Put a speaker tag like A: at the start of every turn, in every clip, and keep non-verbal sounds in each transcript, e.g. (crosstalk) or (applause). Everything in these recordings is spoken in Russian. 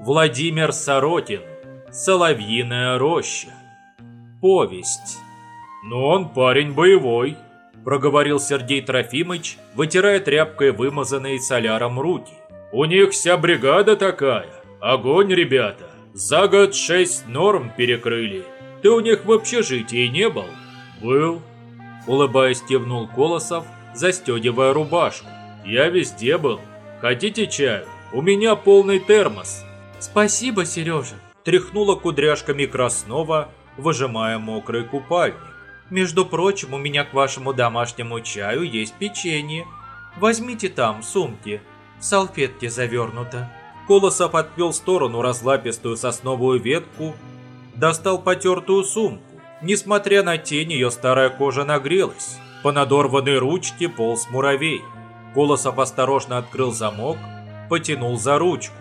A: Владимир Сорокин. Соловьиная роща. Повесть. «Но он парень боевой», – проговорил Сергей Трофимыч, вытирая тряпкой вымазанные соляром руки. «У них вся бригада такая. Огонь, ребята. За год шесть норм перекрыли. Ты у них в общежитии не был?» «Был», – улыбаясь, кивнул Колосов, застегивая рубашку. «Я везде был. Хотите чаю? У меня полный термос».
B: «Спасибо, Сережа», –
A: тряхнула кудряшками Краснова, выжимая мокрый купальник.
B: Между прочим, у меня к вашему домашнему чаю есть печенье. Возьмите там, сумки. В салфетке завернуто.
A: Колосов отвел в сторону разлапистую сосновую ветку, достал потертую сумку. Несмотря на тень, ее старая кожа нагрелась. По надорванной ручке полз муравей. Колосов осторожно открыл замок, потянул за ручку.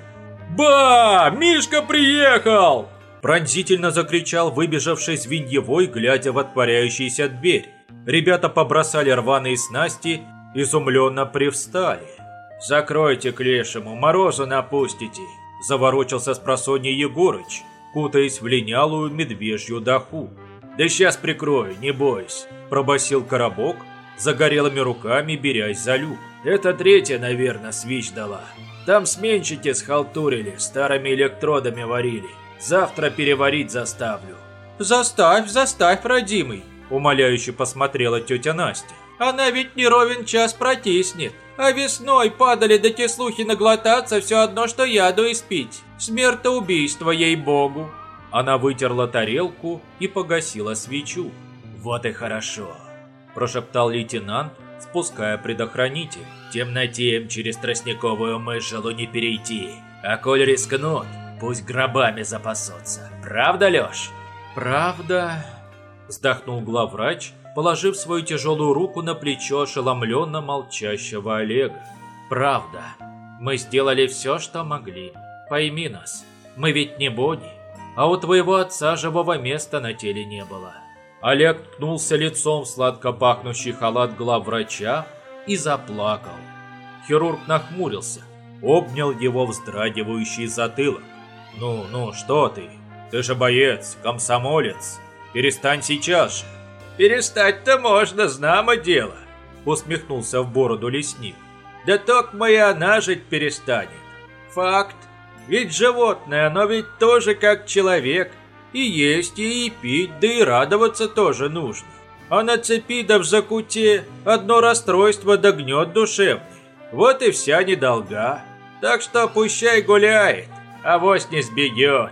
A: «Ба! Мишка приехал!» Пронзительно закричал выбежавший звеньевой, глядя в отворяющуюся дверь. Ребята побросали рваные снасти, изумленно привстали. «Закройте к лешему, морозу напустите!» Заворочился с просонья Егорыч, кутаясь в линялую медвежью даху. «Да сейчас прикрою, не бойся!» Пробасил коробок, загорелыми руками берясь за люк. «Это третья, наверное, свич дала. Там сменщики схалтурили, старыми электродами варили. Завтра переварить заставлю».
B: «Заставь, заставь, родимый!»
A: Умоляюще посмотрела тетя Настя.
B: «Она ведь не ровен час протиснет. А весной падали до те слухи наглотаться все одно, что яду испить. Смертоубийство, ей-богу!»
A: Она вытерла тарелку и погасила свечу. «Вот и хорошо», – прошептал лейтенант, спуская предохранитель. «Темноте им через тростниковую мышелу не перейти. А коль рискнут, Пусть гробами запасутся. Правда, Лёш?
B: Правда.
A: Вздохнул главврач, положив свою тяжелую руку на плечо ошеломленно молчащего Олега. Правда. Мы сделали все, что могли. Пойми нас. Мы ведь не боги. А у твоего отца живого места на теле не было. Олег ткнулся лицом в сладко пахнущий халат главврача и заплакал. Хирург нахмурился, обнял его вздрагивающий затылок. «Ну, ну, что ты? Ты же боец, комсомолец. Перестань сейчас же». «Перестать-то можно, знамо дело», — усмехнулся в бороду лесник. «Да только и она жить перестанет. Факт. Ведь животное, оно ведь тоже как человек. И есть, и пить, да и радоваться тоже нужно. А на цепи да в закуте одно расстройство да гнет душевный. Вот и вся недолга. Так что пущай гуляет авось не сбегет.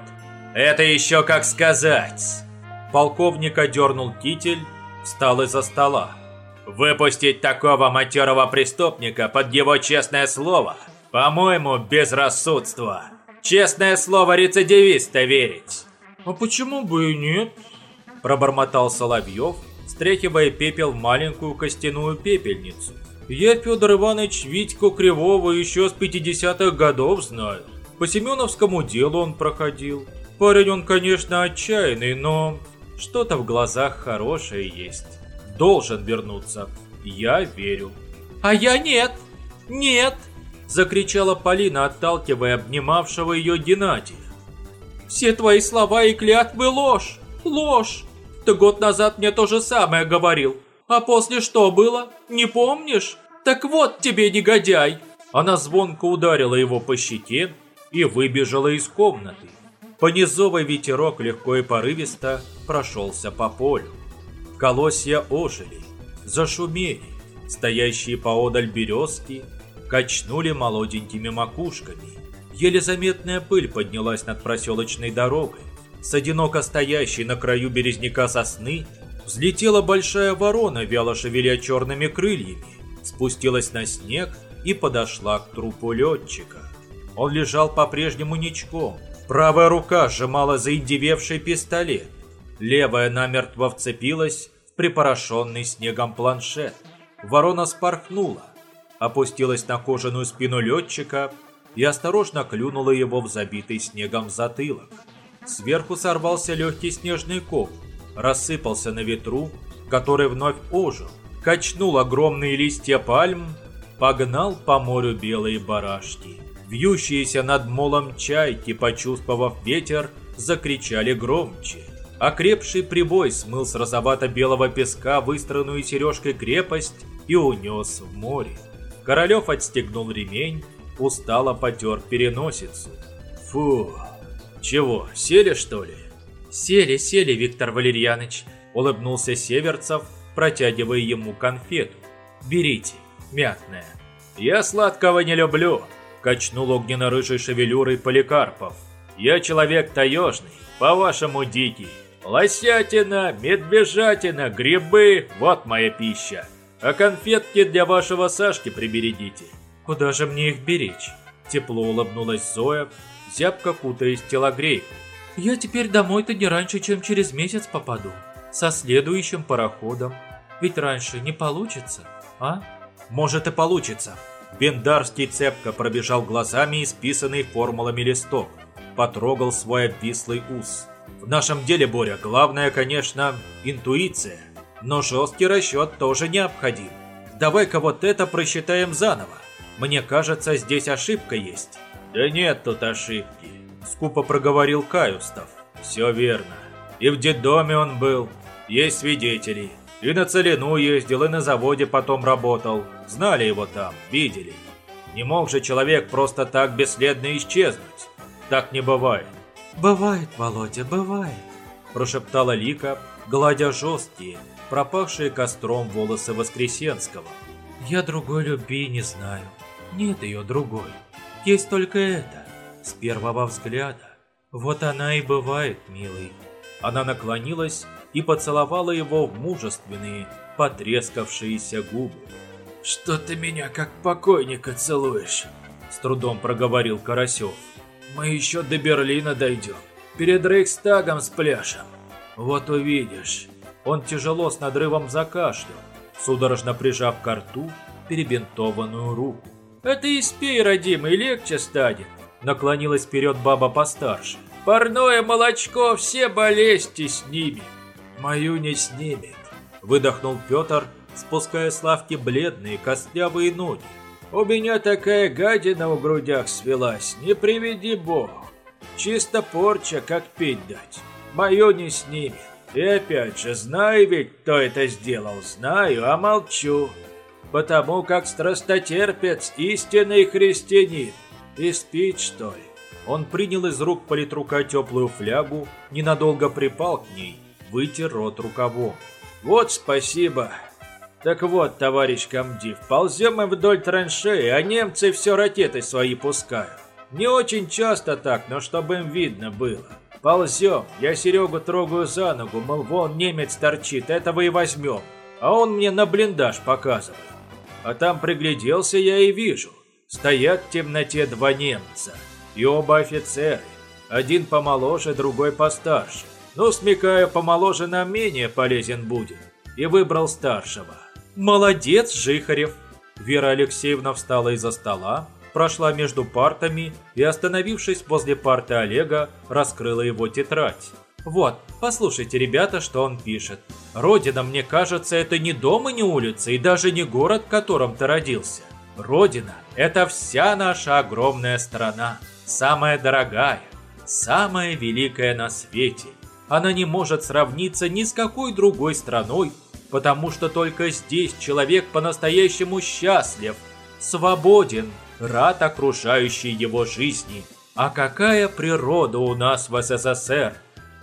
A: Это еще как сказать. Полковник одернул китель, встал из-за стола. Выпустить такого матерого преступника под его честное слово, по-моему, безрассудство. Честное слово рецидивиста верить.
B: А почему бы и нет?
A: Пробормотал Соловьев, стряхивая пепел в маленькую костяную пепельницу. Я, Федор Иванович, Витьку Кривого еще с 50-х годов знаю. По Семеновскому делу он проходил. Парень он, конечно, отчаянный, но что-то в глазах хорошее есть. Должен вернуться. Я верю.
B: А я нет. Нет.
A: Закричала Полина, отталкивая обнимавшего ее Геннадия.
B: Все твои слова и клятвы ложь. Ложь. Ты год назад мне то же самое говорил. А после что было? Не помнишь? Так вот тебе, негодяй.
A: Она звонко ударила его по щеке, и выбежала из комнаты. Понизовый ветерок легко и порывисто прошелся по полю. Колосья ожили, зашумели, стоящие поодаль березки качнули молоденькими макушками. Еле заметная пыль поднялась над проселочной дорогой. С одиноко стоящей на краю березняка сосны взлетела большая ворона, вяло шевеля черными крыльями, спустилась на снег и подошла к трупу летчика. Он лежал по-прежнему ничком. Правая рука сжимала заиндевевший пистолет. Левая намертво вцепилась в припорошенный снегом планшет. Ворона спорхнула, опустилась на кожаную спину летчика и осторожно клюнула его в забитый снегом затылок. Сверху сорвался легкий снежный ком, рассыпался на ветру, который вновь ожил, качнул огромные листья пальм, погнал по морю белые барашки. Вьющиеся над молом чайки, почувствовав ветер, закричали громче. Окрепший прибой смыл с розовато-белого песка выстроенную сережкой крепость и унес в море. Королев отстегнул ремень, устало потер переносицу. Фу, чего, сели что ли?
C: Сели, сели, Виктор Валерьяныч,
A: улыбнулся Северцев, протягивая ему конфету. Берите, мятная. Я сладкого не люблю, качнул огненно-рыжей шевелюрой Поликарпов. Я человек таежный, по-вашему дикий. Лосятина, медвежатина, грибы – вот моя пища. А конфетки для вашего Сашки приберегите.
C: Куда же мне их беречь?
A: Тепло улыбнулась Зоя, зябко кутаясь телогрейку.
C: Я теперь домой-то не раньше, чем через месяц попаду. Со следующим пароходом. Ведь раньше не получится, а?
A: Может и получится. Бендарский цепко пробежал глазами исписанный формулами листок. Потрогал свой обвислый ус. В нашем деле, Боря, главное, конечно, интуиция. Но жесткий расчет тоже необходим. Давай-ка вот это просчитаем заново. Мне кажется, здесь ошибка есть. Да нет тут ошибки, скупо проговорил Каюстов. Все верно. И в детдоме он был. Есть свидетели. И на Целину ездил, и на заводе потом работал. Знали его там, видели. Не мог же человек просто так бесследно исчезнуть. Так не бывает.
C: «Бывает, Володя, бывает», –
A: прошептала Лика, гладя жесткие, пропавшие костром волосы Воскресенского.
C: «Я другой любви не знаю. Нет ее другой. Есть только это, с первого взгляда. Вот она и бывает, милый».
A: Она наклонилась и поцеловала его в мужественные, потрескавшиеся губы. «Что ты меня как покойника целуешь?» С трудом проговорил Карасев. Мы еще до Берлина дойдем. Перед Рейхстагом спляшем. Вот увидишь. Он тяжело с надрывом закашлял, судорожно прижав к рту перебинтованную руку. «Это и спей, родимый, легче станет!» Наклонилась вперед баба постарше. «Парное молочко все болезни снимет!» «Мою не снимет!» Выдохнул Петр, спуская с лавки бледные костлявые ноги. У меня такая гадина у грудях свелась, не приведи бог. Чисто порча, как пить дать. Мое не снимет. И опять же, знаю ведь, кто это сделал, знаю, а молчу. Потому как страстотерпец, истинный христианин. И спит, что ли? Он принял из рук политрука теплую флягу, ненадолго припал к ней, вытер рот рукавом. Вот спасибо, так вот, товарищ комдив, ползем мы вдоль траншеи, а немцы все ракеты свои пускают. Не очень часто так, но чтобы им видно было. Ползем, я Серегу трогаю за ногу, мол, вон немец торчит, этого и возьмем. А он мне на блиндаж показывает. А там пригляделся я и вижу. Стоят в темноте два немца. И оба офицеры. Один помоложе, другой постарше. Ну, смекаю, помоложе нам менее полезен будет. И выбрал старшего.
C: «Молодец, Жихарев!»
A: Вера Алексеевна встала из-за стола, прошла между партами и, остановившись возле парты Олега, раскрыла его тетрадь.
C: «Вот, послушайте, ребята, что он пишет. Родина, мне кажется, это не дом и не улица, и даже не город, в котором ты родился. Родина – это вся наша огромная страна, самая дорогая, самая великая на свете. Она не может сравниться ни с какой другой страной потому что только здесь человек по-настоящему счастлив, свободен, рад окружающей его жизни. А какая природа у нас в СССР?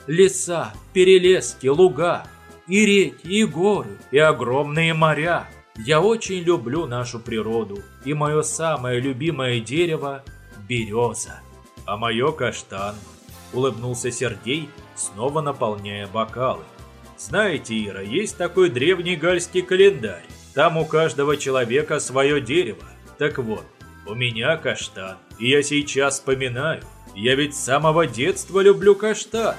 C: Леса, перелески, луга, и реки, и горы, и огромные моря. Я очень люблю нашу природу, и мое самое любимое дерево – береза.
A: А мое каштан, улыбнулся Сергей, снова наполняя бокалы. Знаете, Ира, есть такой древний гальский календарь. Там у каждого человека свое дерево. Так вот, у меня каштан. И я сейчас вспоминаю. Я ведь с самого детства люблю каштан.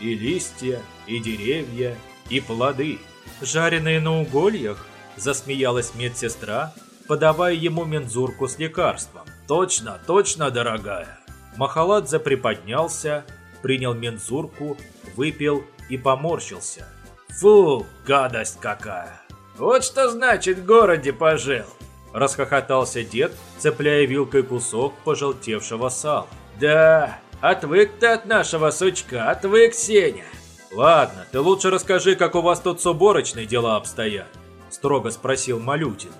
A: И листья, и деревья, и плоды.
C: Жареные на угольях, засмеялась медсестра, подавая ему мензурку с лекарством.
A: Точно, точно, дорогая. Махаладзе приподнялся, принял мензурку, выпил и поморщился. Фу, гадость какая. Вот что значит в городе пожил. Расхохотался дед, цепляя вилкой кусок пожелтевшего сала. Да, отвык ты от нашего сучка, отвык, Сеня. Ладно, ты лучше расскажи, как у вас тут с уборочной дела обстоят. Строго спросил Малютин.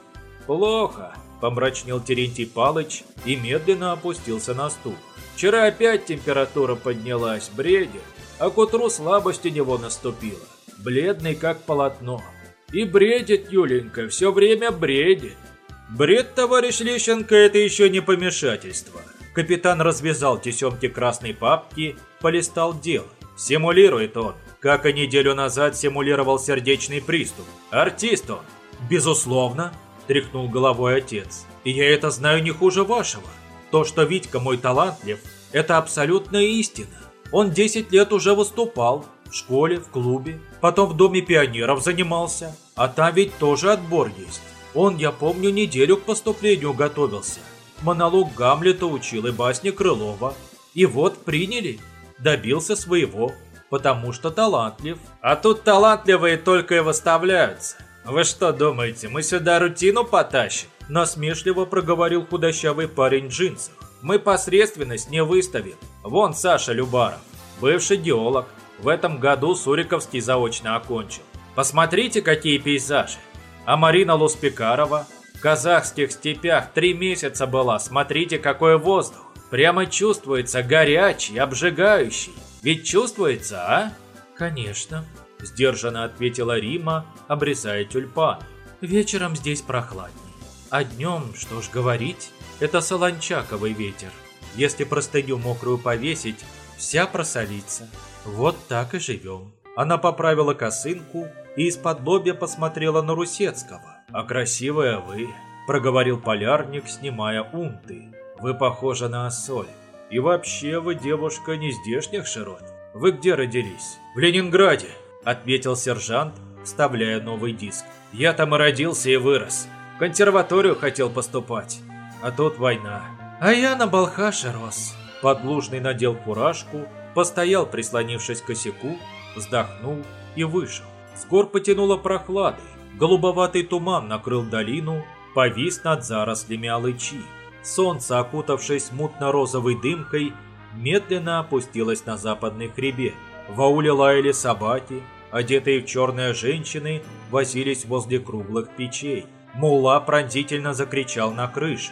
A: Плохо, помрачнел Терентий Палыч и медленно опустился на стул. Вчера опять температура поднялась, бредит, а к утру слабость у него наступила. Бледный как полотно. И бредит Юленька, все время бредит. Бред, товарищ Лещенко, это еще не помешательство. Капитан развязал тесемки красной папки, полистал дело. Симулирует он, как и неделю назад симулировал сердечный приступ. Артист он. Безусловно, тряхнул головой отец. И я это знаю не хуже вашего. То, что Витька мой талантлив, это абсолютная истина. Он 10 лет уже выступал. В школе, в клубе, потом в Доме пионеров занимался. А там ведь тоже отбор есть. Он, я помню, неделю к поступлению готовился. Монолог Гамлета учил и басни Крылова. И вот приняли. Добился своего, потому что талантлив. А тут талантливые только и выставляются. Вы что думаете, мы сюда рутину потащим? Насмешливо проговорил худощавый парень в джинсах. Мы посредственность не выставим. Вон Саша Любаров, бывший геолог. В этом году Суриковский заочно окончил. Посмотрите, какие пейзажи. А Марина Луспекарова казахских степях три месяца была. Смотрите, какой воздух. Прямо чувствуется горячий, обжигающий. Ведь чувствуется, а? Конечно, сдержанно ответила Рима, обрезая тюльпан. Вечером здесь прохладней. А днем, что ж говорить, это солончаковый ветер. Если простыню мокрую повесить, вся просолится. Вот так и живем. Она поправила косынку и из-под лобья посмотрела на Русецкого. «А красивая вы», – проговорил полярник, снимая унты. «Вы похожи на Ассоль. И вообще вы девушка не здешних широт. Вы где родились?» «В Ленинграде», – ответил сержант, вставляя новый диск. «Я там и родился и вырос. В консерваторию хотел поступать. А тут война. А я на Балхаше рос». Подлужный надел фуражку, постоял, прислонившись к косяку, вздохнул и вышел. С гор потянуло прохладой. Голубоватый туман накрыл долину, повис над зарослями алычи. Солнце, окутавшись мутно-розовой дымкой, медленно опустилось на западный хребет. В ауле лаяли собаки, одетые в черные женщины возились возле круглых печей. Мула пронзительно закричал на крыше.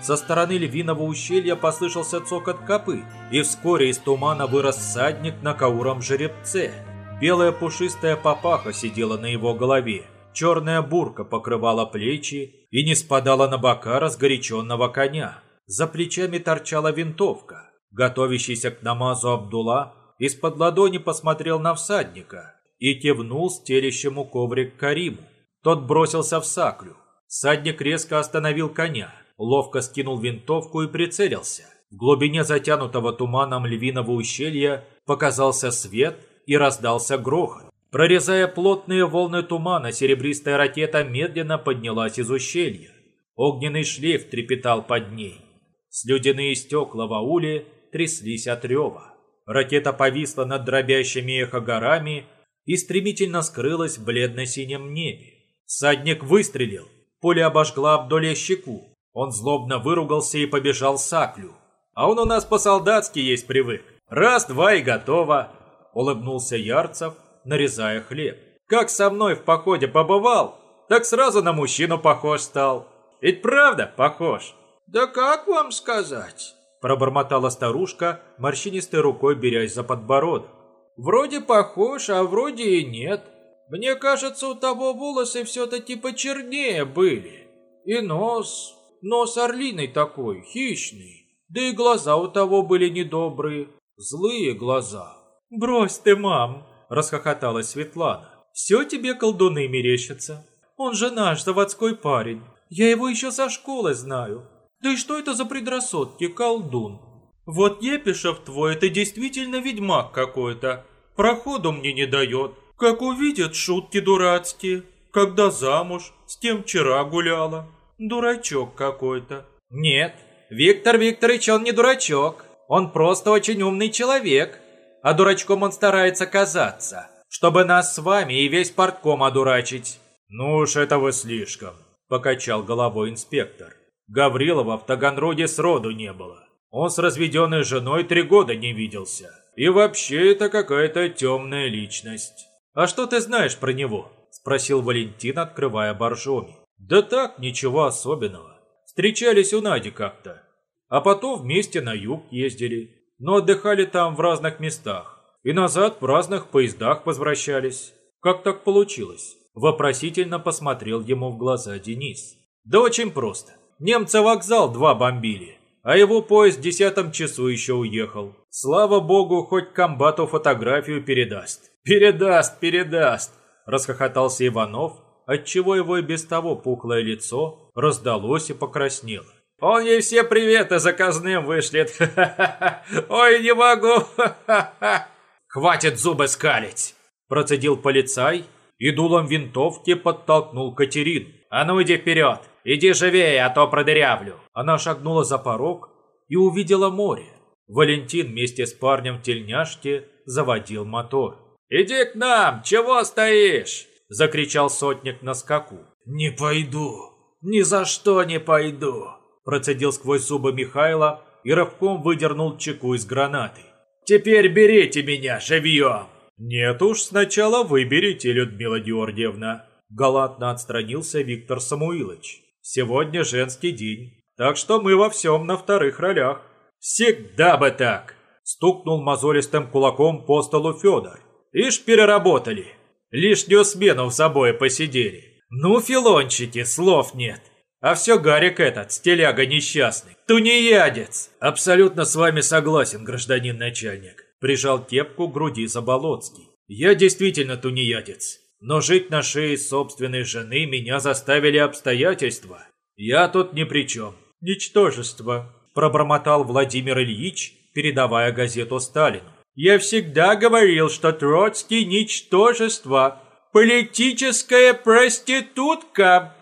A: Со стороны львиного ущелья послышался цокот копыт, и вскоре из тумана вырос всадник на кауром жеребце. Белая пушистая папаха сидела на его голове, черная бурка покрывала плечи и не спадала на бока разгоряченного коня. За плечами торчала винтовка. Готовящийся к намазу Абдула из-под ладони посмотрел на всадника и кивнул стелящему коврик Кариму. Тот бросился в саклю. Всадник резко остановил коня, ловко скинул винтовку и прицелился. В глубине затянутого туманом львиного ущелья показался свет – и раздался грохот. Прорезая плотные волны тумана, серебристая ракета медленно поднялась из ущелья. Огненный шлейф трепетал под ней. Слюдяные стекла в ауле тряслись от рева. Ракета повисла над дробящими эхо горами и стремительно скрылась в бледно-синем небе. Садник выстрелил. Пуля обожгла Абдоле щеку. Он злобно выругался и побежал Саклю. А он у нас по-солдатски есть привык. Раз, два и готово. – улыбнулся Ярцев, нарезая хлеб. «Как со мной в походе побывал, так сразу на мужчину похож стал. Ведь правда похож?»
D: «Да как вам сказать?»
A: – пробормотала старушка, морщинистой рукой берясь за подбородок.
D: «Вроде похож, а вроде и нет. Мне кажется, у того волосы все-таки почернее были. И нос, нос орлиный такой, хищный. Да и глаза у того были недобрые, злые глаза».
A: «Брось ты, мам!» – расхохоталась Светлана. «Все тебе колдуны мерещатся. Он же наш заводской парень. Я его еще со школы знаю. Да и что это за предрассудки, колдун? Вот Епишев твой, это действительно ведьмак какой-то. Проходу мне не дает. Как увидит, шутки дурацкие. Когда замуж, с кем вчера гуляла. Дурачок какой-то».
D: «Нет, Виктор Викторович, он не дурачок. Он просто очень умный человек», а дурачком он старается казаться, чтобы нас с вами и весь портком одурачить».
A: «Ну уж это вы слишком», – покачал головой инспектор. Гаврилова в Таганроге сроду не было. Он с разведенной женой три года не виделся. И вообще это какая-то темная личность. А что ты знаешь про него? Спросил Валентин, открывая боржоми. Да так, ничего особенного. Встречались у Нади как-то. А потом вместе на юг ездили. Но отдыхали там в разных местах. И назад в разных поездах возвращались. Как так получилось? Вопросительно посмотрел ему в глаза Денис. Да очень просто. Немцы вокзал два бомбили, а его поезд в десятом часу еще уехал. Слава богу, хоть комбату фотографию передаст. Передаст, передаст, расхохотался Иванов, отчего его и без того пухлое лицо раздалось и покраснело. Он ей все приветы заказным вышлет. (laughs) Ой, не могу. (laughs) Хватит зубы скалить, процедил полицай и дулом винтовки подтолкнул Катерину. А ну иди вперед. Иди живее, а то продырявлю!» Она шагнула за порог и увидела море. Валентин вместе с парнем в тельняшке заводил мотор. «Иди к нам! Чего стоишь?» – закричал сотник на скаку. «Не пойду! Ни за что не пойду!» – процедил сквозь зубы Михайла и рывком выдернул чеку из гранаты. «Теперь берите меня живьем!» «Нет уж, сначала выберите, Людмила Георгиевна!» Галантно отстранился Виктор Самуилович. Сегодня женский день, так что мы во всем на вторых ролях. Всегда бы так!» Стукнул мозолистым кулаком по столу Федор. «Ишь, переработали. Лишнюю смену в собой посидели. Ну, филончики, слов нет. А все Гарик этот, стиляга несчастный, тунеядец. Абсолютно с вами согласен, гражданин начальник. Прижал кепку к груди Заболоцкий. Я действительно тунеядец. Но жить на шее собственной жены меня заставили обстоятельства. Я тут ни при чем. Ничтожество, пробормотал Владимир Ильич, передавая газету Сталину. Я всегда говорил, что Троцкий – ничтожество, политическая проститутка.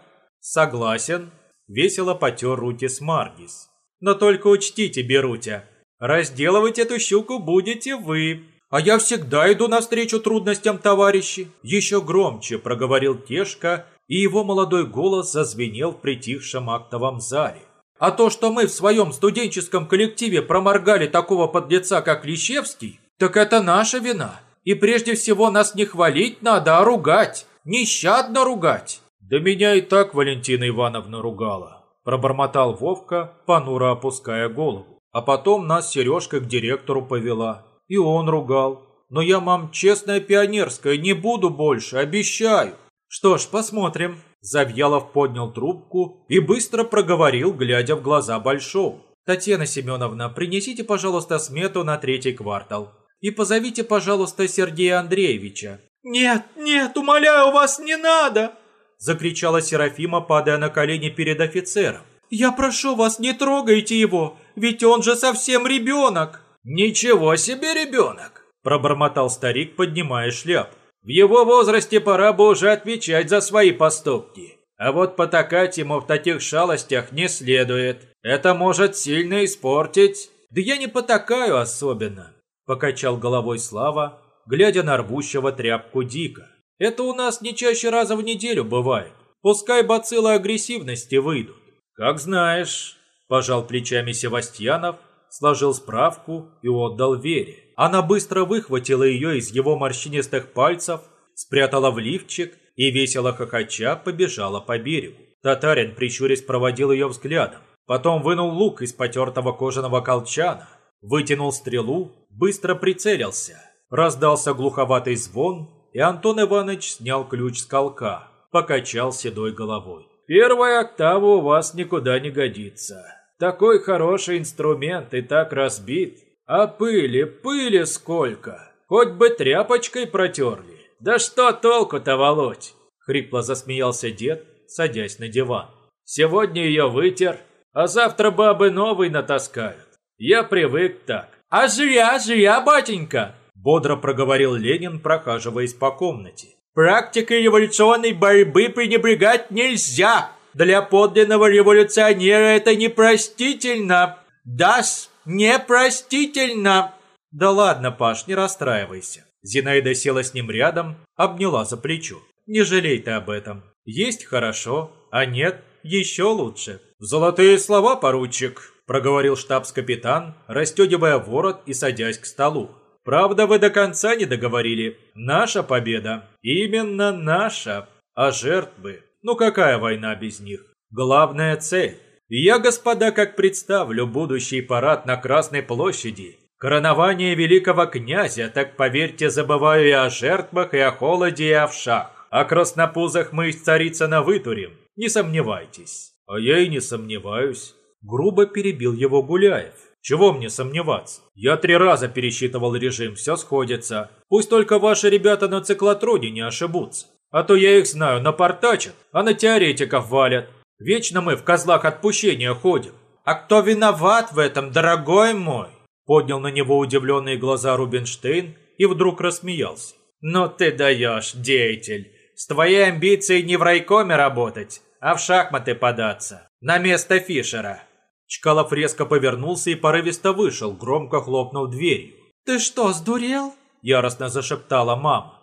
A: Согласен, весело потер Рутис Маргис. Но только учтите, Берутя, разделывать эту щуку будете вы. А я всегда иду навстречу трудностям, товарищи. Еще громче проговорил Тешка, и его молодой голос зазвенел в притихшем актовом зале. А то, что мы в своем студенческом коллективе проморгали такого подлеца, как Лещевский, так это наша вина. И прежде всего нас не хвалить надо, а ругать. Нещадно ругать. Да меня и так Валентина Ивановна ругала. Пробормотал Вовка, понуро опуская голову. А потом нас Сережка к директору повела. И он ругал. Но я, мам, честная пионерская, не буду больше, обещаю. Что ж, посмотрим. Завьялов поднял трубку и быстро проговорил, глядя в глаза Большого. «Татьяна Семеновна, принесите, пожалуйста, смету на третий квартал. И позовите, пожалуйста, Сергея Андреевича». «Нет, нет, умоляю вас, не надо!» Закричала Серафима, падая на колени перед офицером. «Я прошу вас, не трогайте его, ведь он же совсем ребенок!» «Ничего себе ребенок!» – пробормотал старик, поднимая шляп. «В его возрасте пора бы уже отвечать за свои поступки. А вот потакать ему в таких шалостях не следует. Это может сильно испортить». «Да я не потакаю особенно», – покачал головой Слава, глядя на рвущего тряпку Дика. «Это у нас не чаще раза в неделю бывает. Пускай бациллы агрессивности выйдут». «Как знаешь», – пожал плечами Севастьянов, сложил справку и отдал Вере. Она быстро выхватила ее из его морщинистых пальцев, спрятала в лифчик и, весело хохоча, побежала по берегу. Татарин, прищурясь, проводил ее взглядом. Потом вынул лук из потертого кожаного колчана, вытянул стрелу, быстро прицелился. Раздался глуховатый звон, и Антон Иванович снял ключ с колка, покачал седой головой. «Первая октава у вас никуда не годится. Такой хороший инструмент и так разбит. А пыли, пыли сколько. Хоть бы тряпочкой протерли. Да что толку-то, Володь? Хрипло засмеялся дед, садясь на диван. Сегодня ее вытер, а завтра бабы новый натаскают. Я привык так. А зря, зря, батенька, бодро проговорил Ленин, прохаживаясь по комнате. Практикой революционной борьбы пренебрегать нельзя. Для подлинного революционера это непростительно. Дас, непростительно. Да ладно, Паш, не расстраивайся. Зинаида села с ним рядом, обняла за плечо. Не жалей ты об этом. Есть хорошо, а нет,
E: еще лучше.
A: Золотые слова, поручик, проговорил штабс-капитан, расстегивая ворот и садясь к столу. Правда, вы до конца не договорили. Наша победа. Именно наша. А жертвы? Ну какая война без них? Главная цель. Я, господа, как представлю будущий парад на Красной площади, коронование великого князя, так поверьте, забываю и о жертвах, и о холоде, и о вшах. О краснопузах мы из царица на вытурим, не сомневайтесь. А я и не сомневаюсь. Грубо перебил его Гуляев. Чего мне сомневаться? Я три раза пересчитывал режим, все сходится. Пусть только ваши ребята на циклотроне не ошибутся. А то я их знаю, напортачат, а на теоретиков валят. Вечно мы в козлах отпущения ходим. А кто виноват в этом, дорогой мой? Поднял на него удивленные глаза Рубинштейн и вдруг рассмеялся. Ну ты даешь, деятель. С твоей амбицией не в райкоме работать, а в шахматы податься. На место Фишера. Чкалов резко повернулся и порывисто вышел, громко хлопнув дверью.
E: «Ты что, сдурел?»
A: – яростно зашептала мама.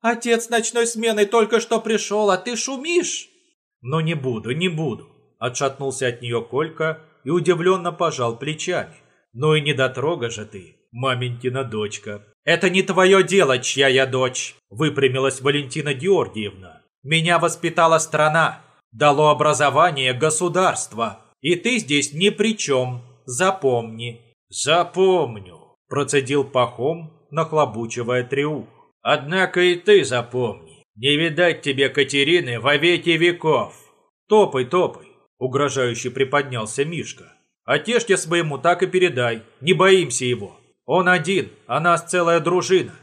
E: «Отец ночной сменой только что пришел, а ты шумишь!»
A: «Но не буду, не буду!» – отшатнулся от нее Колька и удивленно пожал плечами. «Ну и не дотрога же ты, маменькина дочка!» «Это не твое дело, чья я дочь!» – выпрямилась Валентина Георгиевна. «Меня воспитала страна, дало образование государство!» И ты здесь ни при чем, запомни». «Запомню», – процедил Пахом, нахлобучивая треух. «Однако и ты запомни, не видать тебе Катерины во веки веков». «Топай, топай», – угрожающе приподнялся Мишка. «Отежьте своему так и передай, не боимся его. Он один, а нас целая дружина.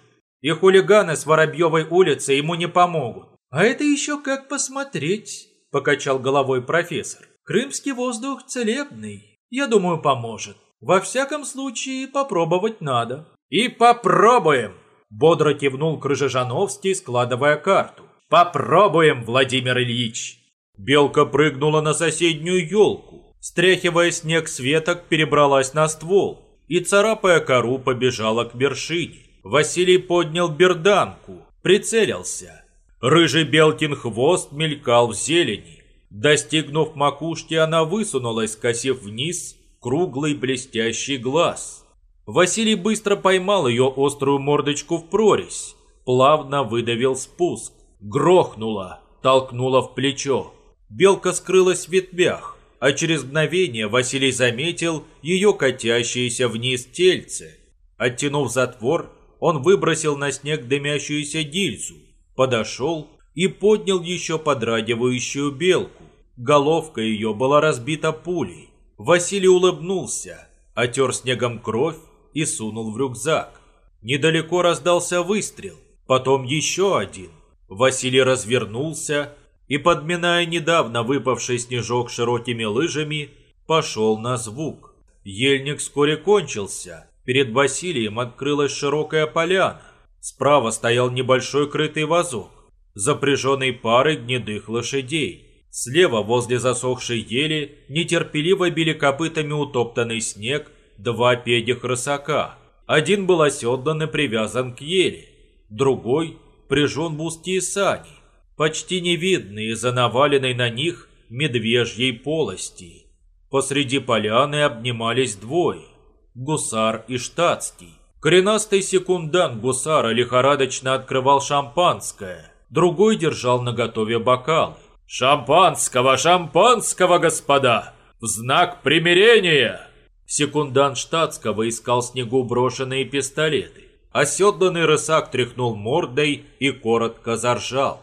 A: И хулиганы с Воробьевой улицы ему не помогут».
E: «А это еще как посмотреть», – покачал головой профессор. Крымский воздух целебный. Я думаю, поможет. Во всяком случае, попробовать надо.
A: И попробуем, бодро кивнул Крыжижановский, складывая карту. Попробуем, Владимир Ильич. Белка прыгнула на соседнюю елку. Стряхивая снег с веток, перебралась на ствол и, царапая кору, побежала к вершине. Василий поднял берданку, прицелился. Рыжий Белкин хвост мелькал в зелени. Достигнув макушки, она высунулась, скосив вниз круглый блестящий глаз. Василий быстро поймал ее острую мордочку в прорезь, плавно выдавил спуск. Грохнула, толкнула в плечо. Белка скрылась в ветвях, а через мгновение Василий заметил ее катящееся вниз тельце. Оттянув затвор, он выбросил на снег дымящуюся гильзу, подошел и поднял еще подрагивающую белку. Головка ее была разбита пулей. Василий улыбнулся, отер снегом кровь и сунул в рюкзак. Недалеко раздался выстрел, потом еще один. Василий развернулся и, подминая недавно выпавший снежок широкими лыжами, пошел на звук. Ельник вскоре кончился. Перед Василием открылась широкая поляна. Справа стоял небольшой крытый вазок запряженный парой гнедых лошадей. Слева, возле засохшей ели, нетерпеливо били копытами утоптанный снег два педих рысака. Один был оседлан и привязан к ели, другой прижен в узкие сани, почти невидные из-за наваленной на них медвежьей полости. Посреди поляны обнимались двое – гусар и штатский. Коренастый секундант гусара лихорадочно открывал шампанское – другой держал наготове бокал. «Шампанского, шампанского, господа! В знак примирения!» Секундант штатского искал снегу брошенные пистолеты. Оседланный рысак тряхнул мордой и коротко заржал.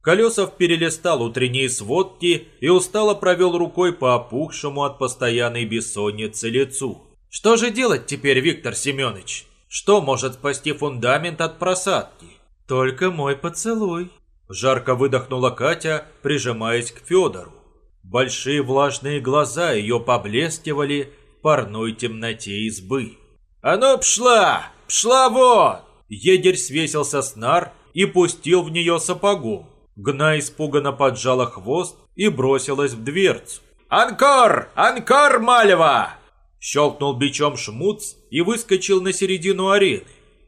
A: Колесов перелистал утренние сводки и устало провел рукой по опухшему от постоянной бессонницы лицу. «Что же делать теперь, Виктор Семенович? Что может спасти фундамент от просадки?»
E: «Только мой поцелуй», –
A: жарко выдохнула Катя, прижимаясь к Федору. Большие влажные глаза ее поблескивали в парной темноте избы. «А ну, пшла! Пшла вон!» Егерь свесился с нар и пустил в нее сапогом. Гна испуганно поджала хвост и бросилась в дверцу. «Анкор! Анкор, Малева!» Щелкнул бичом шмуц и выскочил на середину арены.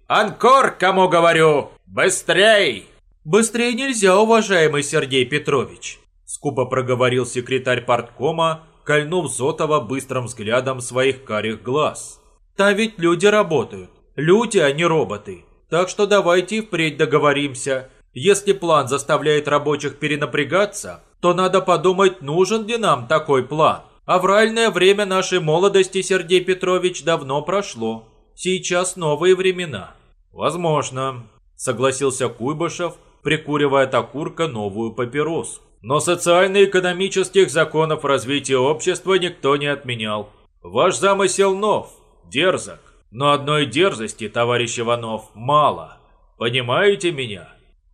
A: «Анкор, кому говорю! Быстрей!»
E: «Быстрее нельзя, уважаемый Сергей Петрович!»
A: Скупо проговорил секретарь парткома, кольнув Зотова быстрым взглядом своих карих глаз. «Там ведь люди работают. Люди, а не роботы. Так что давайте впредь договоримся. Если план заставляет рабочих перенапрягаться, то надо подумать, нужен ли нам такой план. Авральное время нашей молодости, Сергей Петрович, давно прошло. Сейчас новые времена. Возможно, согласился Куйбышев, прикуривая от новую папиросу. Но социально-экономических законов развития общества никто не отменял. Ваш замысел нов, дерзок. Но одной дерзости, товарищ Иванов, мало. Понимаете меня?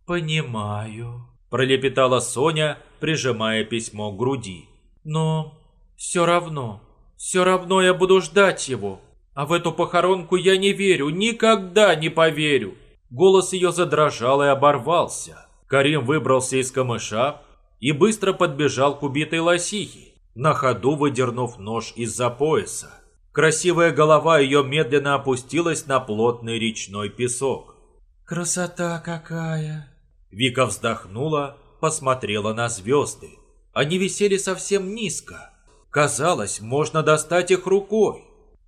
D: Понимаю,
A: пролепетала Соня, прижимая письмо к груди.
D: Но все равно, все равно я буду ждать его. А в эту похоронку я не верю, никогда не поверю.
A: Голос ее задрожал и оборвался. Карим выбрался из камыша и быстро подбежал к убитой лосихе, на ходу выдернув нож из-за пояса. Красивая голова ее медленно опустилась на плотный речной песок.
D: «Красота какая!»
A: Вика вздохнула, посмотрела на звезды. Они висели совсем низко. Казалось, можно достать их рукой.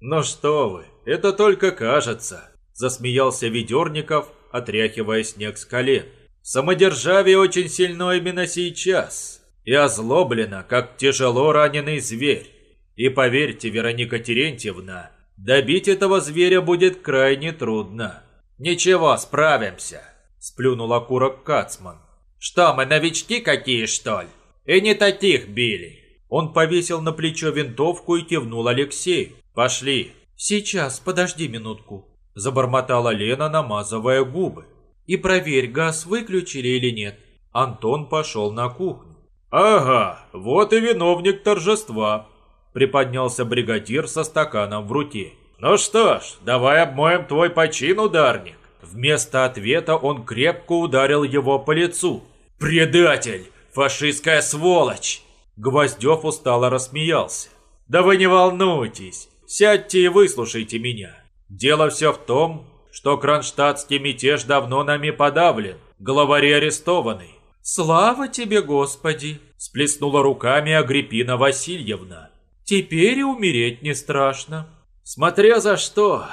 A: «Ну что вы, это только кажется», – засмеялся Ведерников, отряхивая снег с колен. «Самодержавие очень сильно именно сейчас и озлоблено, как тяжело раненый зверь. И поверьте, Вероника Терентьевна, добить этого зверя будет крайне трудно. Ничего, справимся, сплюнул окурок Кацман. Что, мы новички какие, что ли? И не таких били. Он повесил на плечо винтовку и кивнул Алексею. Пошли.
D: Сейчас, подожди минутку.
A: Забормотала Лена, намазывая губы.
D: И проверь, газ выключили или нет.
A: Антон пошел на кухню. Ага, вот и виновник торжества, Приподнялся бригадир со стаканом в руке. «Ну что ж, давай обмоем твой почин, ударник!» Вместо ответа он крепко ударил его по лицу. «Предатель! Фашистская сволочь!» Гвоздев устало рассмеялся. «Да вы не волнуйтесь! Сядьте и выслушайте меня. Дело все в том, что кронштадтский мятеж давно нами подавлен, главари арестованы».
D: «Слава тебе, Господи!»
A: Сплеснула руками Агриппина Васильевна.
D: Теперь и умереть не страшно.
A: Смотря за что.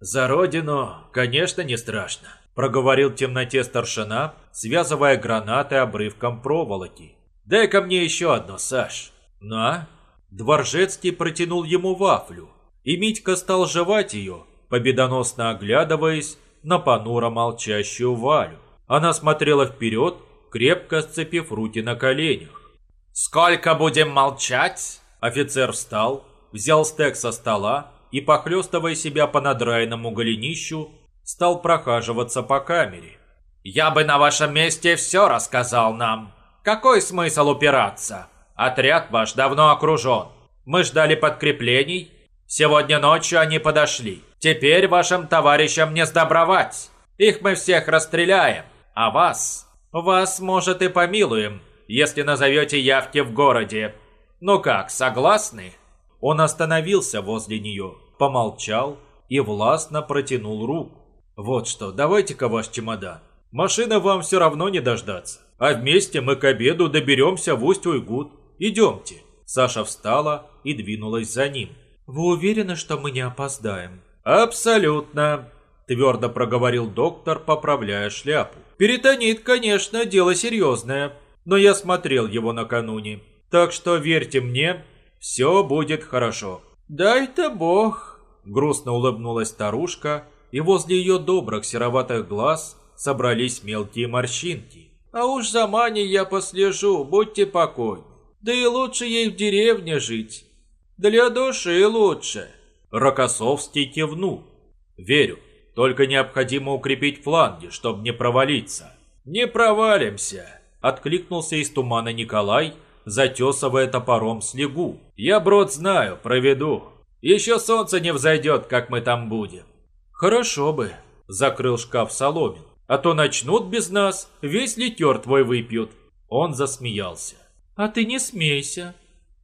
A: За родину, конечно, не страшно. Проговорил в темноте старшина, связывая гранаты обрывком проволоки. Дай-ка мне еще одно, Саш. На. Дворжецкий протянул ему вафлю, и Митька стал жевать ее, победоносно оглядываясь на понуро молчащую Валю. Она смотрела вперед, крепко сцепив руки на коленях. «Сколько будем молчать?» Офицер встал, взял стек со стола и, похлестывая себя по надраенному голенищу, стал прохаживаться по камере. «Я бы на вашем месте все рассказал нам. Какой смысл упираться? Отряд ваш давно окружен. Мы ждали подкреплений. Сегодня ночью они подошли. Теперь вашим товарищам не сдобровать. Их мы всех расстреляем. А вас? Вас, может, и помилуем, если назовете явки в городе. «Ну как, согласны?» Он остановился возле нее, помолчал и властно протянул руку. «Вот что, давайте-ка ваш чемодан. Машина вам все равно не дождаться. А вместе мы к обеду доберемся в Усть-Уйгут. Идемте». Саша встала и двинулась за ним.
D: «Вы уверены, что мы не опоздаем?»
A: «Абсолютно», – твердо проговорил доктор, поправляя шляпу. «Перитонит, конечно, дело серьезное, но я смотрел его накануне. Так что верьте мне, все будет хорошо».
D: «Дай-то бог!»
A: Грустно улыбнулась старушка, и возле ее добрых сероватых глаз собрались мелкие морщинки.
D: «А уж за Маней я послежу, будьте покойны. Да и лучше ей в деревне жить. Для души лучше».
A: Рокоссовский кивнул. «Верю, только необходимо укрепить фланги, чтобы не провалиться». «Не провалимся», — откликнулся из тумана Николай, затесывая топором слегу. «Я брод знаю, проведу. Еще солнце не взойдет, как мы там будем». «Хорошо бы», — закрыл шкаф Соломин. «А то начнут без нас, весь литер твой выпьют». Он засмеялся.
D: «А ты не смейся».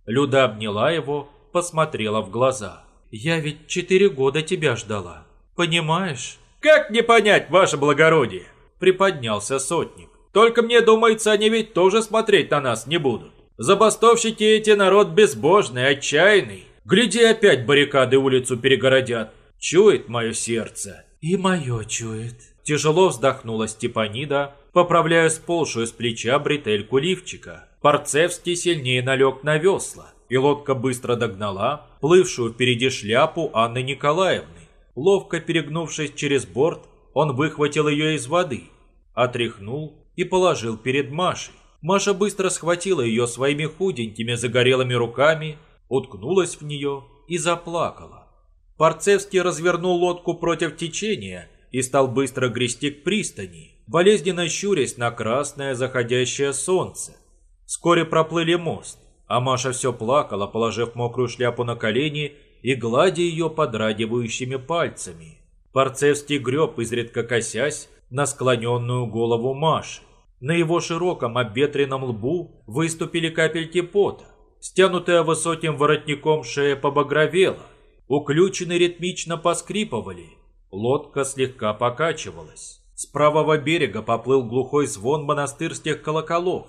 A: Люда обняла его, посмотрела в глаза.
D: «Я ведь четыре года тебя ждала. Понимаешь?»
A: «Как не понять, ваше благородие?» Приподнялся сотник. Только мне думается, они ведь тоже смотреть на нас не будут. Забастовщики эти народ безбожный, отчаянный. Гляди, опять баррикады улицу перегородят. Чует мое сердце.
F: И мое чует.
A: Тяжело вздохнула Степанида, поправляя сползшую с плеча бретельку лифчика. Парцевский сильнее налег на весла, и лодка быстро догнала плывшую впереди шляпу Анны Николаевны. Ловко перегнувшись через борт, он выхватил ее из воды, отряхнул и положил перед Машей. Маша быстро схватила ее своими худенькими загорелыми руками, уткнулась в нее и заплакала. Парцевский развернул лодку против течения и стал быстро грести к пристани, болезненно щурясь на красное заходящее солнце. Вскоре проплыли мост, а Маша все плакала, положив мокрую шляпу на колени и гладя ее подрагивающими пальцами. Парцевский греб, изредка косясь, на склоненную голову Маши. На его широком обветренном лбу выступили капельки пота. Стянутая высоким воротником шея побагровела. Уключены ритмично поскрипывали. Лодка слегка покачивалась. С правого берега поплыл глухой звон монастырских колоколов.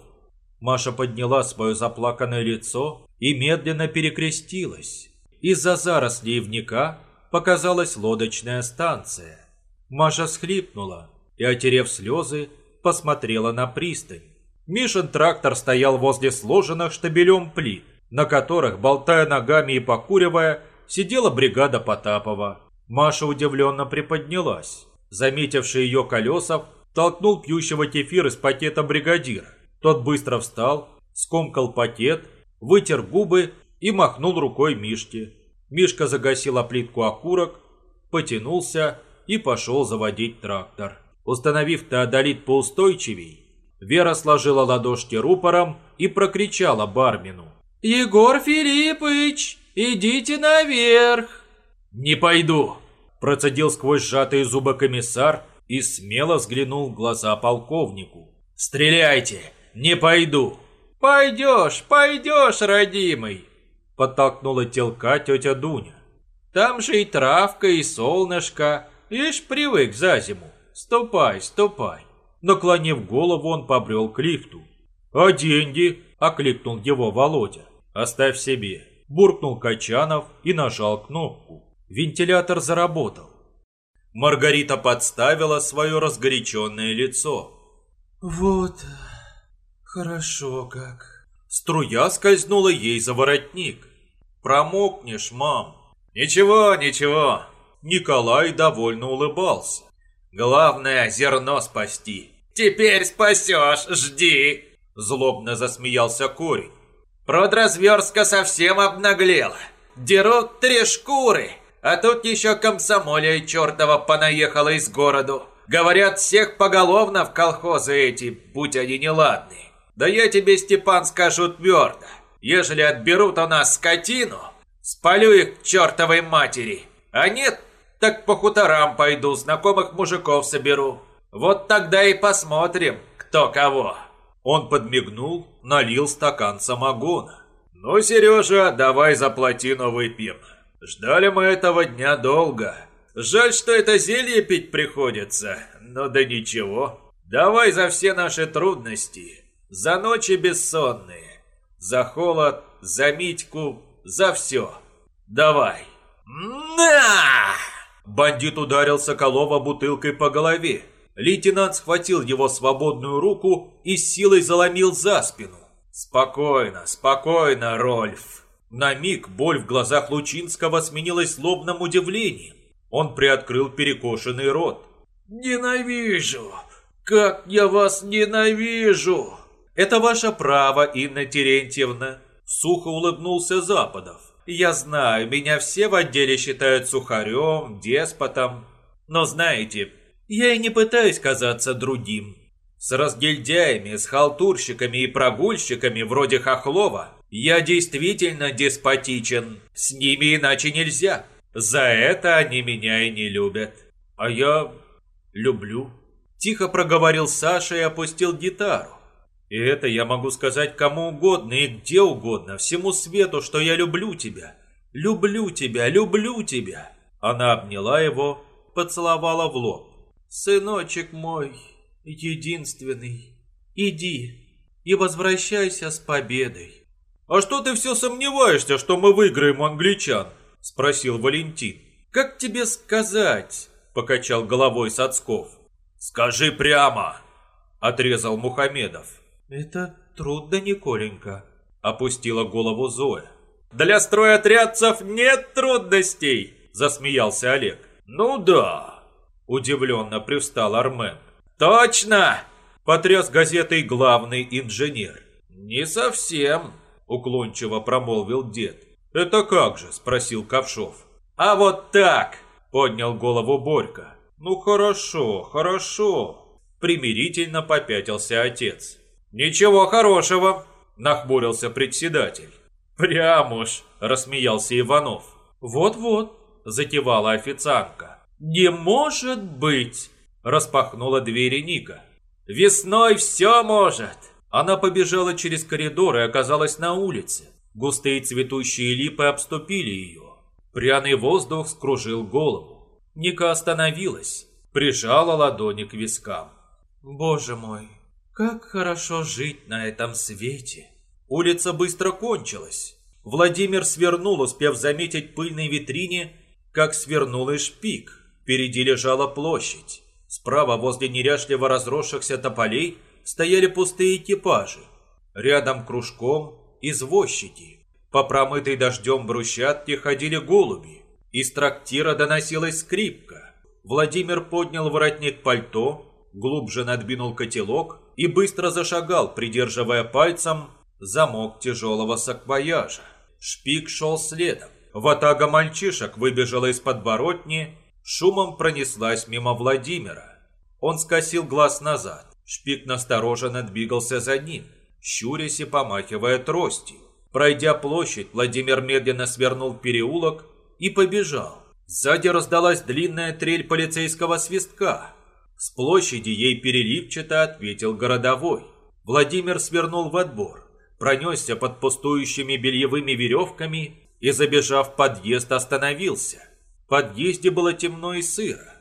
A: Маша подняла свое заплаканное лицо и медленно перекрестилась. Из-за зарослей ивника показалась лодочная станция. Маша схлипнула и, отерев слезы, посмотрела на пристань. Мишин трактор стоял возле сложенных штабелем плит, на которых, болтая ногами и покуривая, сидела бригада Потапова. Маша удивленно приподнялась. Заметивший ее колесов, толкнул пьющего кефир из пакета бригадира. Тот быстро встал, скомкал пакет, вытер губы и махнул рукой Мишке. Мишка загасил плитку окурок, потянулся и пошел заводить трактор. Установив теодолит поустойчивей, Вера сложила ладошки рупором и прокричала бармену.
F: «Егор Филиппович, идите наверх!»
A: «Не пойду!» Процедил сквозь сжатые зубы комиссар и смело взглянул в глаза полковнику. «Стреляйте! Не пойду!»
F: «Пойдешь, пойдешь, родимый!» Подтолкнула телка тетя Дуня. «Там же и травка, и солнышко. Ишь, привык за зиму. Ступай, ступай!» Наклонив голову, он побрел к лифту.
A: «А деньги?»
F: – окликнул его Володя.
A: «Оставь себе!» – буркнул Качанов и нажал кнопку. Вентилятор заработал. Маргарита подставила свое разгоряченное лицо.
F: «Вот, хорошо как».
A: Струя скользнула ей за воротник. «Промокнешь, мам». «Ничего, ничего». Николай довольно улыбался. «Главное, зерно спасти». «Теперь спасешь, жди!» Злобно засмеялся корень. «Продразверстка совсем обнаглела. Дерут три шкуры, а тут еще комсомолия чертова понаехала из городу. Говорят, всех поголовно в колхозы эти, будь они неладные. Да я тебе, Степан, скажу твердо. Ежели отберут у нас скотину, спалю их к чертовой матери. А нет, так по хуторам пойду, знакомых мужиков соберу. Вот тогда и посмотрим, кто кого». Он подмигнул, налил стакан самогона. «Ну, Сережа, давай за плотину выпьем». Ждали мы этого дня долго. Жаль, что это зелье пить приходится, но да ничего. Давай за все наши трудности, за ночи бессонные, за холод, за Митьку, за все. Давай. На! Бандит ударил Соколова бутылкой по голове. Лейтенант схватил его свободную руку и силой заломил за спину. «Спокойно, спокойно, Рольф!» На миг боль в глазах Лучинского сменилась злобным удивлением. Он приоткрыл перекошенный рот. «Ненавижу! Как я вас ненавижу!» «Это ваше право, Инна Терентьевна!» Сухо улыбнулся Западов. «Я знаю, меня все в отделе считают сухарем, деспотом. Но знаете, я и не пытаюсь казаться другим. С разгильдяями, с халтурщиками и прогульщиками вроде Хохлова я действительно деспотичен. С ними иначе нельзя. За это они меня и не любят. А я люблю. Тихо проговорил Саша и опустил гитару. И это я могу сказать кому угодно и где угодно, всему свету, что я люблю тебя. Люблю тебя, люблю тебя. Она обняла его, поцеловала в лоб. Сыночек мой, единственный. Иди и возвращайся с победой.
D: «А что ты все сомневаешься, что мы выиграем англичан?» – спросил Валентин.
A: «Как тебе сказать?» – покачал головой Сацков.
D: «Скажи прямо!» – отрезал Мухамедов.
A: «Это трудно, Николенька», – опустила голову Зоя.
D: «Для стройотрядцев нет трудностей!» – засмеялся Олег.
A: «Ну да!» – удивленно привстал Армен.
D: «Точно!»
A: – потряс газетой главный инженер.
D: «Не совсем!»
A: – уклончиво промолвил дед. «Это как же?» – спросил Ковшов.
D: «А вот так!»
A: – поднял голову Борька. «Ну хорошо, хорошо!» – примирительно попятился отец.
D: «Ничего хорошего!»
A: – нахмурился председатель.
D: «Прям уж!»
A: – рассмеялся Иванов.
D: «Вот-вот!»
A: – затевала официантка.
D: «Не может быть!»
A: – распахнула двери Ника.
D: «Весной все может!»
A: Она побежала через коридор и оказалась на улице. Густые цветущие липы обступили ее. Пряный воздух скружил голову. Ника остановилась, прижала ладони к вискам.
D: «Боже мой, как хорошо жить на этом свете!»
A: Улица быстро кончилась. Владимир свернул, успев заметить пыльной витрине, как свернул и шпик. Впереди лежала площадь. Справа, возле неряшливо разросшихся тополей, стояли пустые экипажи. Рядом кружком извозчики. По промытой дождем брусчатке ходили голуби. Из трактира доносилась скрипка. Владимир поднял воротник пальто, глубже надвинул котелок и быстро зашагал, придерживая пальцем замок тяжелого саквояжа. Шпик шел следом. Ватага мальчишек выбежала из подворотни, шумом пронеслась мимо Владимира. Он скосил глаз назад. Шпик настороженно двигался за ним, щурясь и помахивая тростью. Пройдя площадь, Владимир медленно свернул в переулок и побежал. Сзади раздалась длинная трель полицейского свистка. С площади ей переливчато ответил городовой. Владимир свернул в отбор, пронесся под пустующими бельевыми веревками и, забежав в подъезд, остановился. В подъезде было темно и сыро.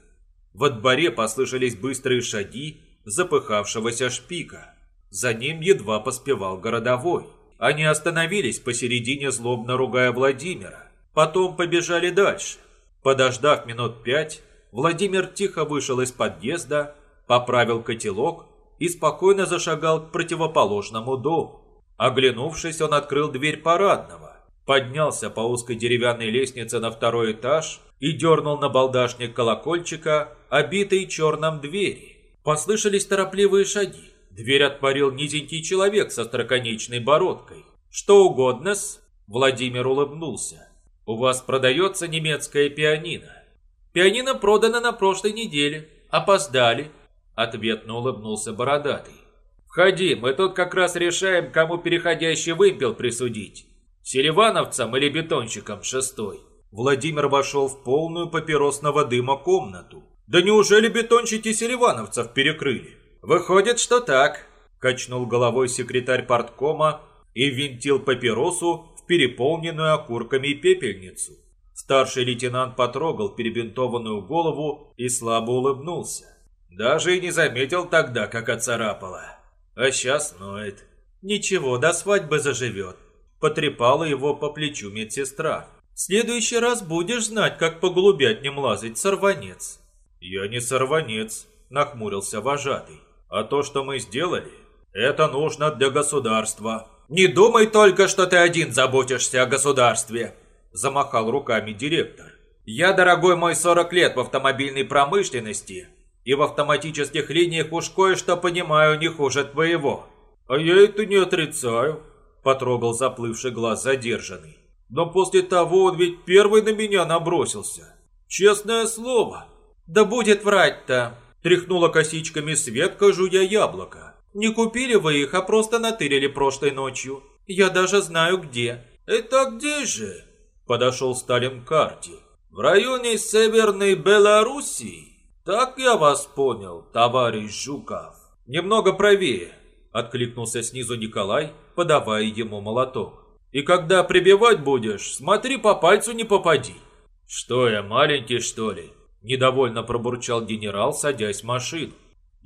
A: В отборе послышались быстрые шаги, запыхавшегося шпика. За ним едва поспевал городовой. Они остановились посередине, злобно ругая Владимира. Потом побежали дальше. Подождав минут пять, Владимир тихо вышел из подъезда, поправил котелок и спокойно зашагал к противоположному дому. Оглянувшись, он открыл дверь парадного, поднялся по узкой деревянной лестнице на второй этаж и дернул на балдашник колокольчика, обитый черным двери. Послышались торопливые шаги. Дверь отворил низенький человек со строконечной бородкой. «Что угодно-с?» Владимир улыбнулся. «У вас продается немецкая пианино?» «Пианино продано на прошлой неделе. Опоздали», — ответно улыбнулся бородатый. «Входи, мы тут как раз решаем, кому переходящий вымпел присудить. Селивановцам или бетонщикам шестой?» Владимир вошел в полную папиросного дыма комнату. Да неужели бетонщики селивановцев перекрыли? Выходит, что так. Качнул головой секретарь парткома и винтил папиросу в переполненную окурками пепельницу. Старший лейтенант потрогал перебинтованную голову и слабо улыбнулся. Даже и не заметил тогда, как оцарапало. А сейчас ноет. Ничего, до свадьбы заживет. Потрепала его по плечу медсестра. В следующий раз будешь знать, как по голубятням лазать, сорванец. «Я не сорванец», – нахмурился вожатый. «А то, что мы сделали, это нужно для государства». «Не думай только, что ты один заботишься о государстве», – замахал руками директор. «Я, дорогой мой, 40 лет в автомобильной промышленности и в автоматических линиях уж кое-что понимаю не хуже твоего». «А я это не отрицаю», – потрогал заплывший глаз задержанный. «Но после того он ведь первый на меня набросился. Честное слово». «Да будет врать-то!» Тряхнула косичками Светка, жуя яблоко. «Не купили вы их, а просто натырили прошлой ночью. Я даже знаю где». «Это где же?» Подошел Сталин к карте. «В районе Северной Белоруссии?» «Так я вас понял, товарищ Жуков». «Немного правее», — откликнулся снизу Николай, подавая ему молоток. «И когда прибивать будешь, смотри, по пальцу не попади». «Что я, маленький, что ли?» Недовольно пробурчал генерал, садясь в машину.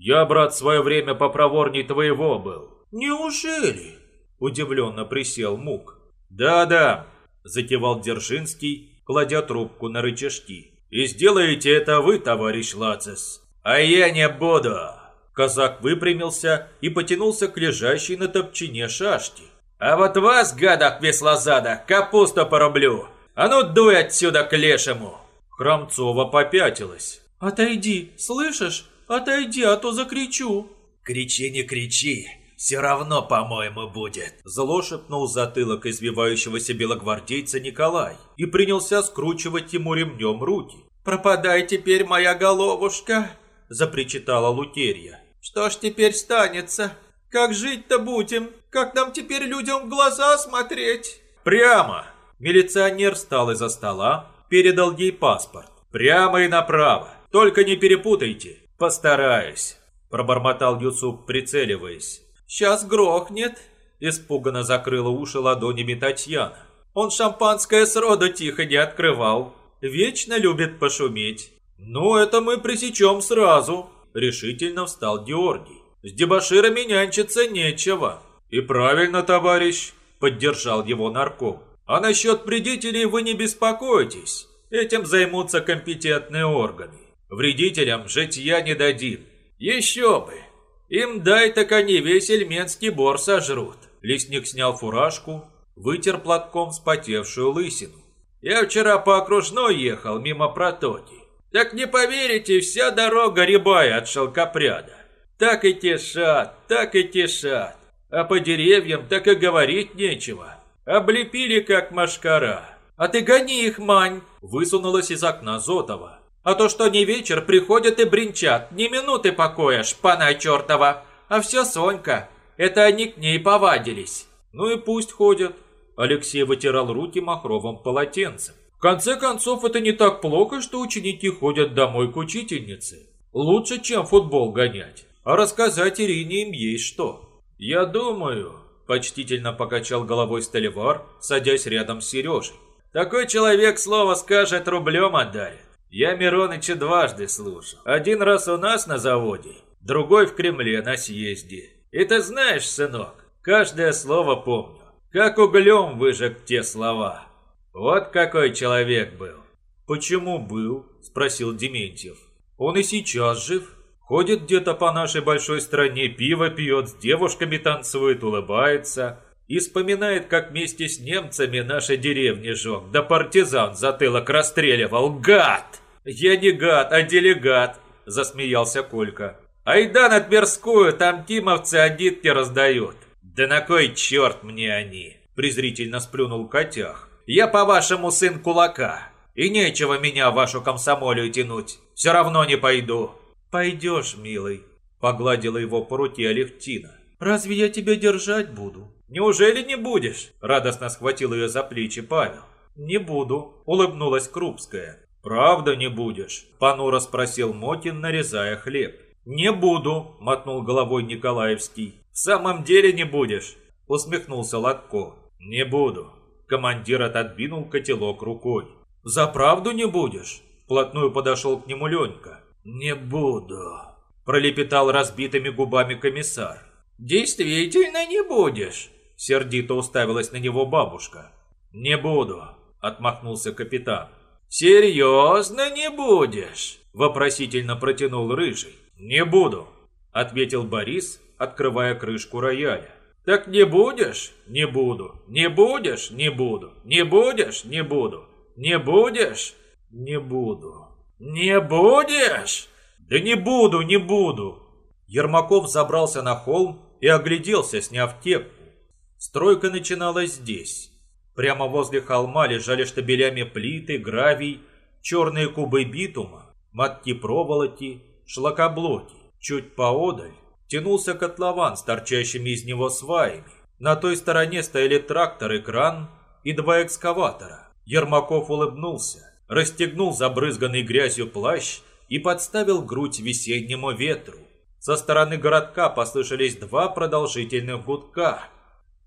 G: Я, брат, в свое время попроворней твоего был.
A: Неужели? Удивленно присел Мук.
G: Да-да, закивал Дзержинский, кладя трубку на рычажки. И сделаете это вы, товарищ Лацис. А я не буду. Казак выпрямился и потянулся к лежащей на топчине шашке. А вот вас, гадах веслозадах, капуста пороблю. А ну дуй отсюда к лешему. Храмцова попятилась.
A: Отойди, слышишь? Отойди, а то закричу.
G: Кричи, не кричи. Все равно, по-моему, будет. Зло шепнул затылок извивающегося белогвардейца Николай и принялся скручивать ему ремнем руки.
A: «Пропадай теперь, моя головушка!» – запричитала Лутерья. «Что ж теперь станется? Как жить-то будем? Как нам теперь людям в глаза смотреть?»
G: «Прямо!» Милиционер встал из-за стола, передал ей паспорт. «Прямо и направо. Только не перепутайте. Постараюсь», – пробормотал Юсуп, прицеливаясь.
A: «Сейчас грохнет!» – испуганно закрыла уши ладонями Татьяна. «Он шампанское сроду тихо не открывал. Вечно любит пошуметь».
G: «Ну, это мы пресечем сразу», – решительно встал Георгий. «С дебоширами нянчиться нечего». «И правильно, товарищ», – поддержал его нарком. «А насчет вредителей вы не беспокойтесь. Этим займутся компетентные органы. Вредителям житья не дадим. Еще бы! Им дай, так они весь эльменский бор сожрут. Лесник снял фуражку, вытер платком вспотевшую лысину. Я вчера по окружной ехал мимо протоки. Так не поверите, вся дорога рябая от шелкопряда. Так и тешат, так и тешат. А по деревьям так и говорить нечего. Облепили, как машкара. А ты гони их, мань, высунулась из окна Зотова. А то, что не вечер, приходят и бренчат. Ни минуты покоя, шпана чертова. А все Сонька. Это они к ней повадились. Ну и пусть ходят. Алексей вытирал руки махровым полотенцем. В конце концов, это не так плохо, что ученики ходят домой к учительнице. Лучше, чем футбол гонять. А рассказать Ирине им есть что. Я думаю, почтительно покачал головой Столевар, садясь рядом с Сережей. Такой человек слово скажет, рублем отдарит. Я Мироныча дважды слушал. Один раз у нас на заводе, другой в Кремле на съезде. И ты знаешь, сынок, каждое слово помню. Как углем выжег те слова. Вот какой человек был.
A: Почему был? Спросил Дементьев. Он и сейчас жив. Ходит где-то по нашей большой стране, пиво пьет, с девушками танцует, улыбается. И вспоминает, как вместе с немцами наши деревни жег, да партизан затылок расстреливал. Гад! Я не гад, а делегат, засмеялся Колька. Айда на Тверскую, там тимовцы адитки раздают. Да на кой черт мне они? Презрительно сплюнул котях. Я, по-вашему, сын кулака. И нечего меня вашу комсомолию тянуть. Все равно не пойду. Пойдешь, милый, погладила его по руке Алевтина. Разве я тебя держать буду? «Неужели не будешь?» – радостно схватил ее за плечи Павел. «Не буду», – улыбнулась Крупская. «Правда не будешь?» – понуро спросил Мотин, нарезая хлеб. «Не буду», – мотнул головой Николаевский. «В самом деле не будешь?» – усмехнулся Латко. «Не буду». Командир отодвинул котелок рукой. «За правду не будешь?» – вплотную подошел к нему Ленька. «Не буду», – пролепетал разбитыми губами комиссар. «Действительно не будешь?» Сердито уставилась на него бабушка. «Не буду», — отмахнулся капитан. «Серьезно не будешь?» — вопросительно протянул Рыжий. «Не буду», — ответил Борис, открывая крышку рояля. «Так не будешь? Не буду. Не будешь? Не буду. Не будешь? Не буду. Не будешь? Не буду. Не будешь? Да не буду, не буду!» Ермаков забрался на холм и огляделся, сняв кепку. Стройка начиналась здесь. Прямо возле холма лежали штабелями плиты, гравий, черные кубы битума, мотки проволоки, шлакоблоки. Чуть поодаль тянулся котлован с торчащими из него сваями. На той стороне стояли трактор и кран и два экскаватора. Ермаков улыбнулся, расстегнул забрызганный грязью плащ и подставил грудь весеннему ветру. Со стороны городка послышались два продолжительных гудка –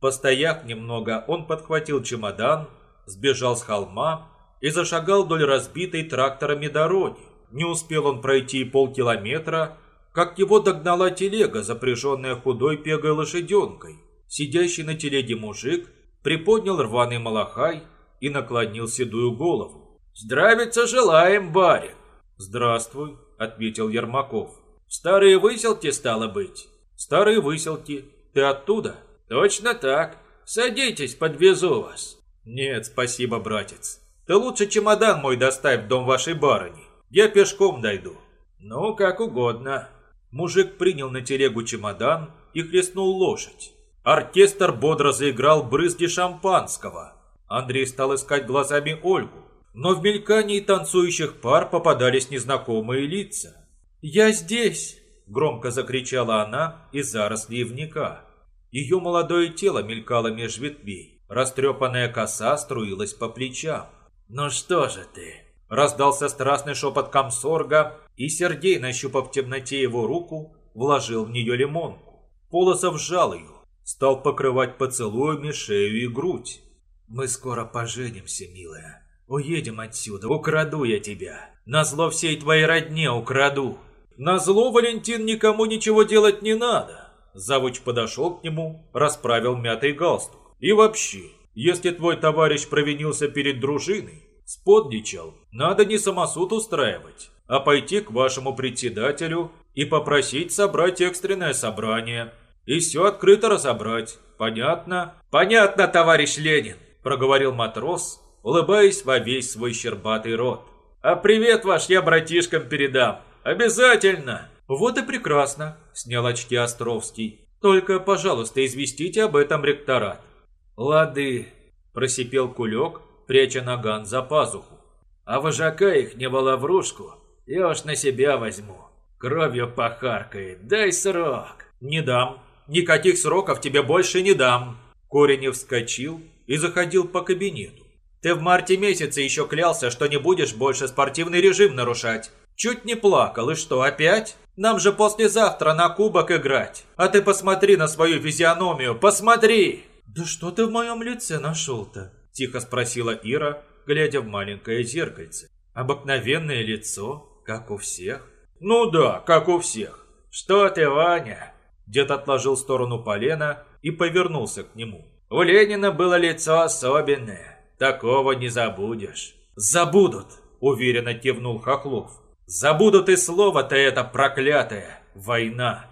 A: Постояв немного, он подхватил чемодан, сбежал с холма и зашагал вдоль разбитой тракторами дороги. Не успел он пройти полкилометра, как его догнала телега, запряженная худой пегой лошаденкой. Сидящий на телеге мужик приподнял рваный малахай и наклонил седую голову. «Здравица желаем, барин!» «Здравствуй», — ответил Ермаков. «Старые выселки, стало быть?» «Старые выселки. Ты оттуда?» «Точно так. Садитесь, подвезу вас». «Нет, спасибо, братец. Ты лучше чемодан мой доставь в дом вашей барыни. Я пешком дойду». «Ну, как угодно». Мужик принял на телегу чемодан и хлестнул лошадь. Оркестр бодро заиграл брызги шампанского. Андрей стал искать глазами Ольгу, но в мелькании танцующих пар попадались незнакомые лица. «Я здесь!» – громко закричала она из зарослей вника. Ее молодое тело мелькало меж ветвей, растрепанная коса струилась по плечам. «Ну что же ты?» – раздался страстный шепот комсорга, и Сергей, нащупав в темноте его руку, вложил в нее лимонку. Полосов сжал ее, стал покрывать поцелуями шею и грудь. «Мы скоро поженимся, милая. Уедем отсюда, украду я тебя. Назло всей твоей родне украду». «Назло, Валентин, никому ничего делать не надо». Завуч подошел к нему, расправил мятый галстук. «И вообще, если твой товарищ провинился перед дружиной, сподничал, надо не самосуд устраивать, а пойти к вашему председателю и попросить собрать экстренное собрание. И все открыто разобрать. Понятно? Понятно, товарищ Ленин, проговорил матрос, улыбаясь во весь свой щербатый рот. А привет ваш я братишкам передам. Обязательно. Вот и прекрасно, снял очки Островский. Только, пожалуйста, известите об этом ректорат. Лады, просипел кулек, пряча наган за пазуху. А вожака их не баловрушку я уж на себя возьму. Кровью похаркает, дай срок. Не дам, никаких сроков тебе больше не дам. Коренев вскочил и заходил по кабинету. Ты в марте месяце еще клялся, что не будешь больше спортивный режим нарушать. Чуть не плакал, и что, опять? Нам же послезавтра на кубок играть. А ты посмотри на свою физиономию, посмотри!» «Да что ты в моем лице нашел-то?» – тихо спросила Ира, глядя в маленькое зеркальце. «Обыкновенное лицо, как у всех?» «Ну да, как у всех. Что ты, Ваня?» Дед отложил в сторону полена и повернулся к нему. «У Ленина было лицо особенное. Такого не забудешь». «Забудут!» – уверенно кивнул Хохлов. «Забудут и слово-то это проклятое. Война».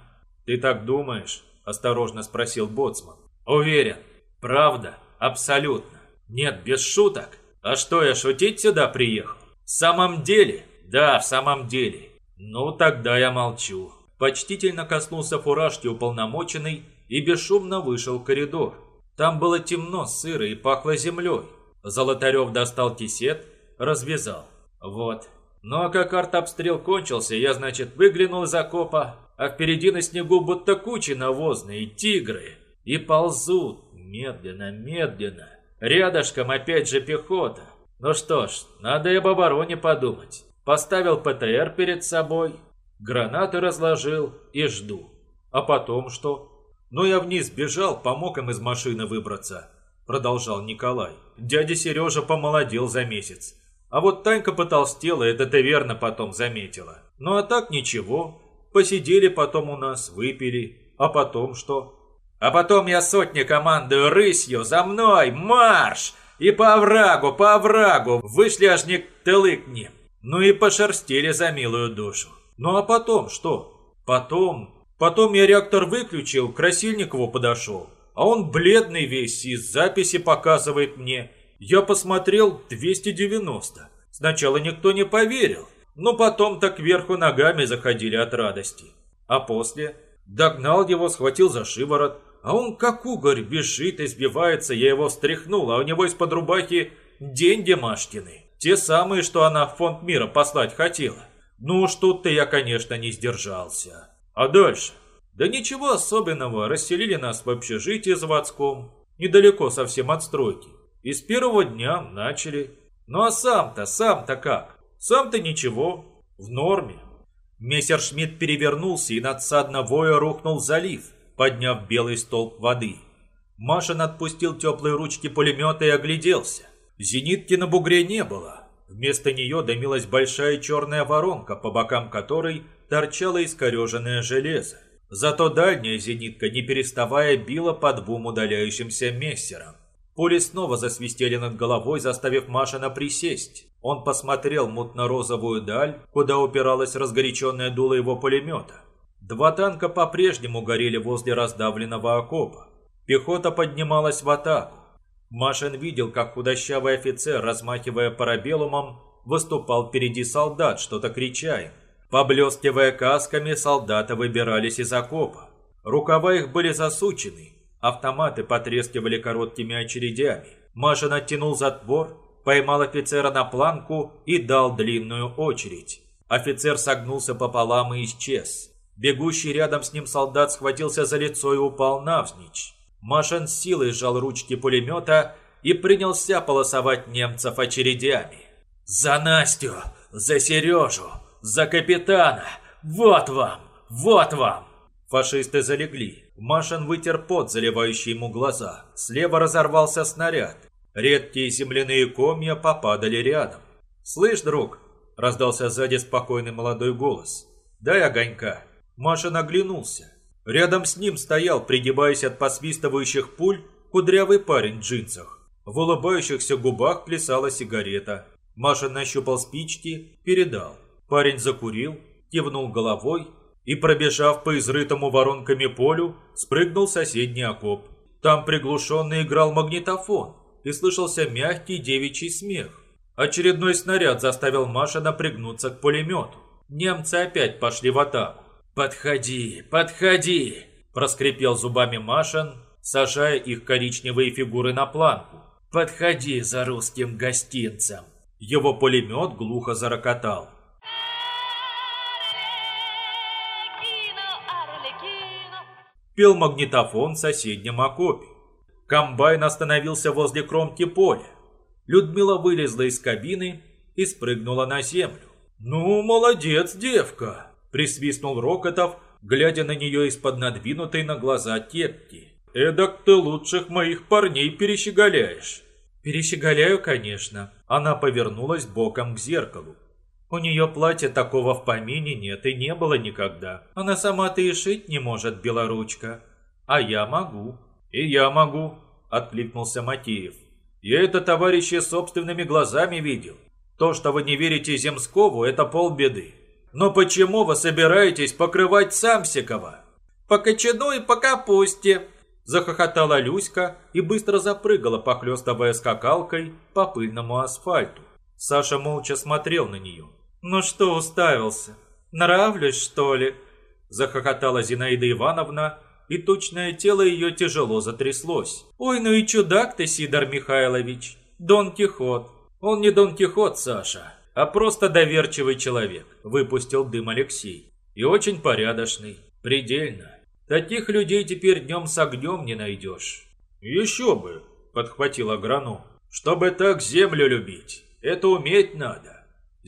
A: «Ты так думаешь?» – осторожно спросил Боцман. «Уверен. Правда, абсолютно. Нет, без шуток. А что, я шутить сюда приехал? В самом деле? Да, в самом деле. Ну, тогда я молчу. Почтительно коснулся фуражки уполномоченный и бесшумно вышел в коридор. Там было темно, сыро и пахло землей. Золотарев достал кисет, развязал. Вот. Ну а как артобстрел кончился, я, значит, выглянул из окопа, а впереди на снегу будто кучи навозные, тигры. И ползут, Медленно, медленно. Рядышком опять же пехота. Ну что ж, надо и об обороне подумать. Поставил ПТР перед собой, гранаты разложил и жду. А потом что? Ну я вниз бежал, помог им из машины выбраться. Продолжал Николай. Дядя Сережа помолодел за месяц. А вот Танька потолстела, это ты верно потом заметила. Ну а так ничего. Посидели потом у нас, выпили. А потом что? А потом я сотни командую рысью, за мной, марш! И по оврагу, по оврагу, вышли аж не тылы к ним. Ну и пошерстили за милую душу. Ну а потом что? Потом... Потом я реактор выключил, к Красильникову подошел. А он бледный весь, и записи показывает мне. Я посмотрел 290. Сначала никто не поверил, но потом так кверху ногами заходили от радости. А после догнал его, схватил за шиворот, а он как угорь бежит, избивается, я его встряхнул, а у него из-под рубахи деньги Машкины. Те самые, что она в фонд мира послать хотела. Ну уж тут-то я, конечно, не сдержался. А дальше? Да ничего особенного, расселили нас в общежитии заводском, недалеко совсем от стройки. И с первого дня начали. Ну а сам-то, сам-то как? Сам-то ничего, в норме. Мессершмитт перевернулся и надсадно воя рухнул залив подняв белый столб воды. Машин отпустил теплые ручки пулемета и огляделся. Зенитки на бугре не было. Вместо нее дымилась большая черная воронка, по бокам которой торчало искореженное железо. Зато дальняя зенитка, не переставая, била по двум удаляющимся мессерам. Пули снова засвистели над головой, заставив Машина присесть. Он посмотрел мутно-розовую даль, куда упиралась разгоряченная дуло его пулемета. Два танка по-прежнему горели возле раздавленного окопа. Пехота поднималась в атаку. Машин видел, как худощавый офицер, размахивая парабеллумом, выступал впереди солдат, что-то крича им. Поблескивая касками, солдаты выбирались из окопа. Рукава их были засучены, автоматы потрескивали короткими очередями. Машин оттянул затвор, поймал офицера на планку и дал длинную очередь. Офицер согнулся пополам и исчез. Бегущий рядом с ним солдат схватился за лицо и упал навзничь. Машин с силой сжал ручки пулемета и принялся полосовать немцев очередями. «За Настю! За Сережу! За капитана! Вот вам! Вот вам!» Фашисты залегли. Машин вытер пот, заливающий ему глаза. Слева разорвался снаряд. Редкие земляные комья попадали рядом. «Слышь, друг!» – раздался сзади спокойный молодой голос. «Дай огонька!» Машин оглянулся. Рядом с ним стоял, пригибаясь от посвистывающих пуль, кудрявый парень в джинсах. В улыбающихся губах плясала сигарета. Маша нащупал спички, передал. Парень закурил, кивнул головой и, пробежав по изрытому воронками полю, спрыгнул в соседний окоп. Там приглушенно играл магнитофон и слышался мягкий девичий смех. Очередной снаряд заставил Маша напрягнуться к пулемету. Немцы опять пошли в атаку. «Подходи, подходи!» – проскрипел зубами Машин, сажая их коричневые фигуры на планку. «Подходи за русским гостинцем!» Его пулемет глухо зарокотал. Пел магнитофон в соседнем окопе. Комбайн остановился возле кромки поля. Людмила вылезла из кабины и спрыгнула на землю. «Ну, молодец, девка!» – присвистнул Рокотов, глядя на нее из-под надвинутой на глаза кепки. «Эдак ты лучших моих парней перещеголяешь!» «Перещеголяю, конечно». Она повернулась боком к зеркалу. У нее платья такого в помине нет и не было никогда. Она сама-то и шить не может, белоручка. А я могу. И я могу, откликнулся Матеев. Я это, товарищи, собственными глазами видел. То, что вы не верите Земскову, это полбеды. Но почему вы собираетесь покрывать Самсикова? По кочану и по капусте, Захохотала Люська и быстро запрыгала, похлестывая скакалкой по пыльному асфальту. Саша молча смотрел на нее. «Ну что уставился? Нравлюсь, что ли?» Захохотала Зинаида Ивановна, и точное тело ее тяжело затряслось. «Ой, ну и чудак ты, Сидор Михайлович! Дон Кихот!» «Он не Дон Кихот, Саша, а просто доверчивый человек», выпустил дым Алексей. «И очень порядочный, предельно. Таких людей теперь днем с огнем не найдешь. Еще бы, подхватил агроном. Чтобы так землю любить, это уметь надо.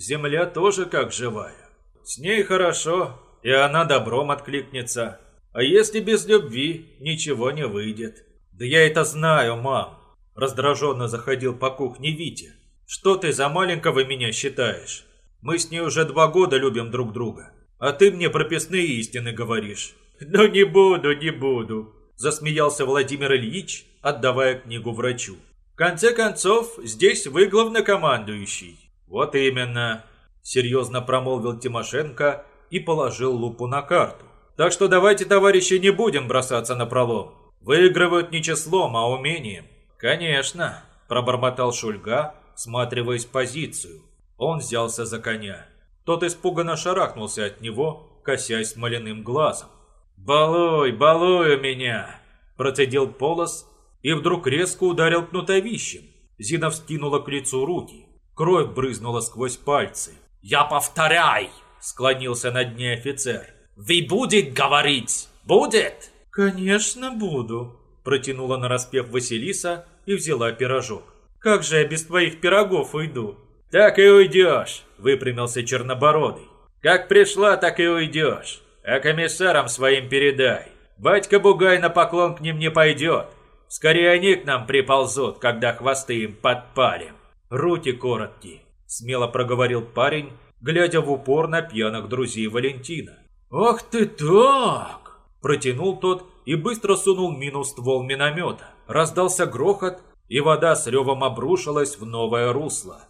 A: Земля тоже как живая. С ней хорошо, и она добром откликнется. А если без любви, ничего не выйдет. Да я это знаю, мам. Раздраженно заходил по кухне Витя. Что ты за маленького меня считаешь? Мы с ней уже два года любим друг друга. А ты мне прописные истины говоришь. «Ну не буду, не буду», – засмеялся Владимир Ильич, отдавая книгу врачу. «В конце концов, здесь вы главнокомандующий». «Вот именно», – серьезно промолвил Тимошенко и положил лупу на карту. «Так что давайте, товарищи, не будем бросаться на пролом. Выигрывают не числом, а умением». «Конечно», – пробормотал Шульга, всматриваясь в позицию. Он взялся за коня. Тот испуганно шарахнулся от него, косясь смоляным глазом. «Балуй, балуй у меня!» Процедил Полос и вдруг резко ударил кнутовищем. Зина вскинула к лицу руки. Кровь брызнула сквозь пальцы.
G: «Я повторяй!» Склонился над ней офицер. «Вы будет говорить? Будет?»
A: «Конечно буду!» Протянула нараспев Василиса и взяла пирожок. «Как же я без твоих пирогов уйду?»
G: «Так и уйдешь!» Выпрямился Чернобородый. «Как пришла, так и уйдешь!» А комиссарам своим передай. Батька Бугай на поклон к ним не пойдет. Скорее они к нам приползут, когда хвосты им подпалим. Руки короткие, смело проговорил парень,
A: глядя в упор на пьяных друзей Валентина.
D: «Ах ты так!»
A: Протянул тот и быстро сунул мину ствол миномета. Раздался грохот, и вода с ревом обрушилась в новое русло.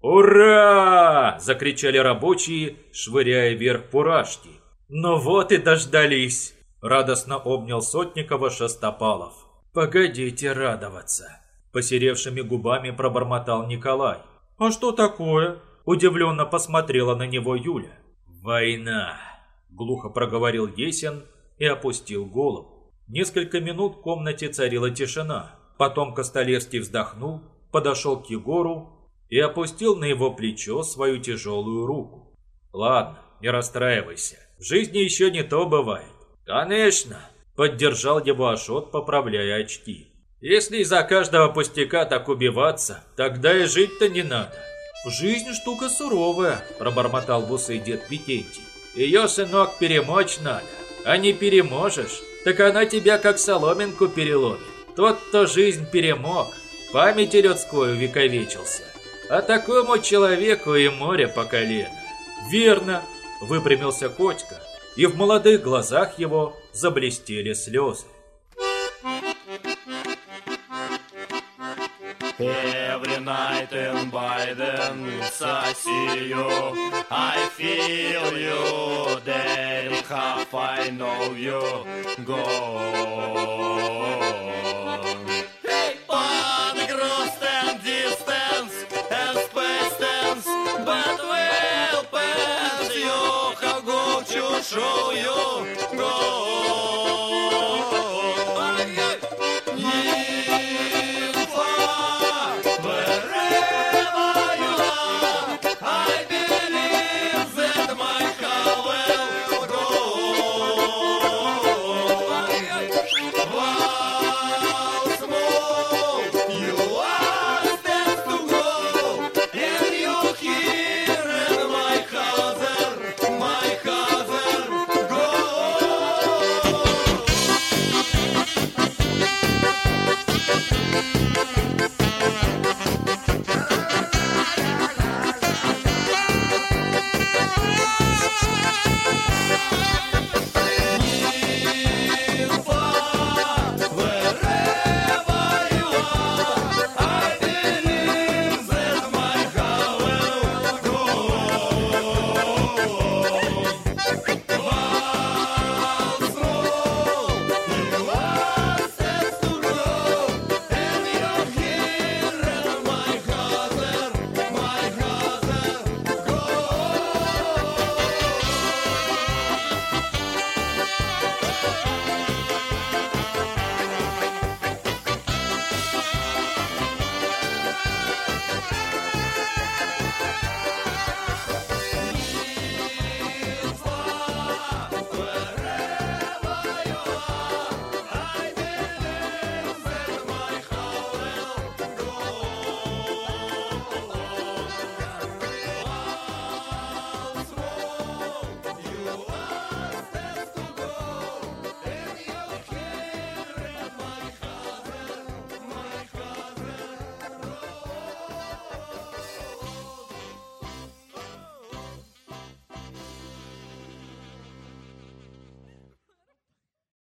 A: «Ура!» – закричали рабочие, швыряя вверх пурашки. «Ну вот и дождались!» – радостно обнял Сотникова Шестопалов. «Погодите радоваться!» – посеревшими губами пробормотал Николай.
D: «А что такое?»
A: – удивленно посмотрела на него Юля. «Война!» – глухо проговорил Есин и опустил голову. Несколько минут в комнате царила тишина. Потом Костолевский вздохнул, подошел к Егору и опустил на его плечо свою тяжелую руку. «Ладно, не расстраивайся. В жизни еще не то бывает». «Конечно!» – поддержал его Ашот, поправляя очки. «Если из-за каждого пустяка так убиваться, тогда и жить-то не надо».
D: «Жизнь штука суровая», – пробормотал бусый дед Викентий.
G: «Ее, сынок, перемочь надо. А не переможешь, так она тебя как соломинку переломит. Тот, кто жизнь перемог, памяти людской увековечился а такому человеку и море по колено.
A: Верно, выпрямился Котька, и в молодых глазах его заблестели слезы.
H: Every night and by the I see you, I feel you, then half I know you go. Hey, distance and space stands, but will pass you, to show you.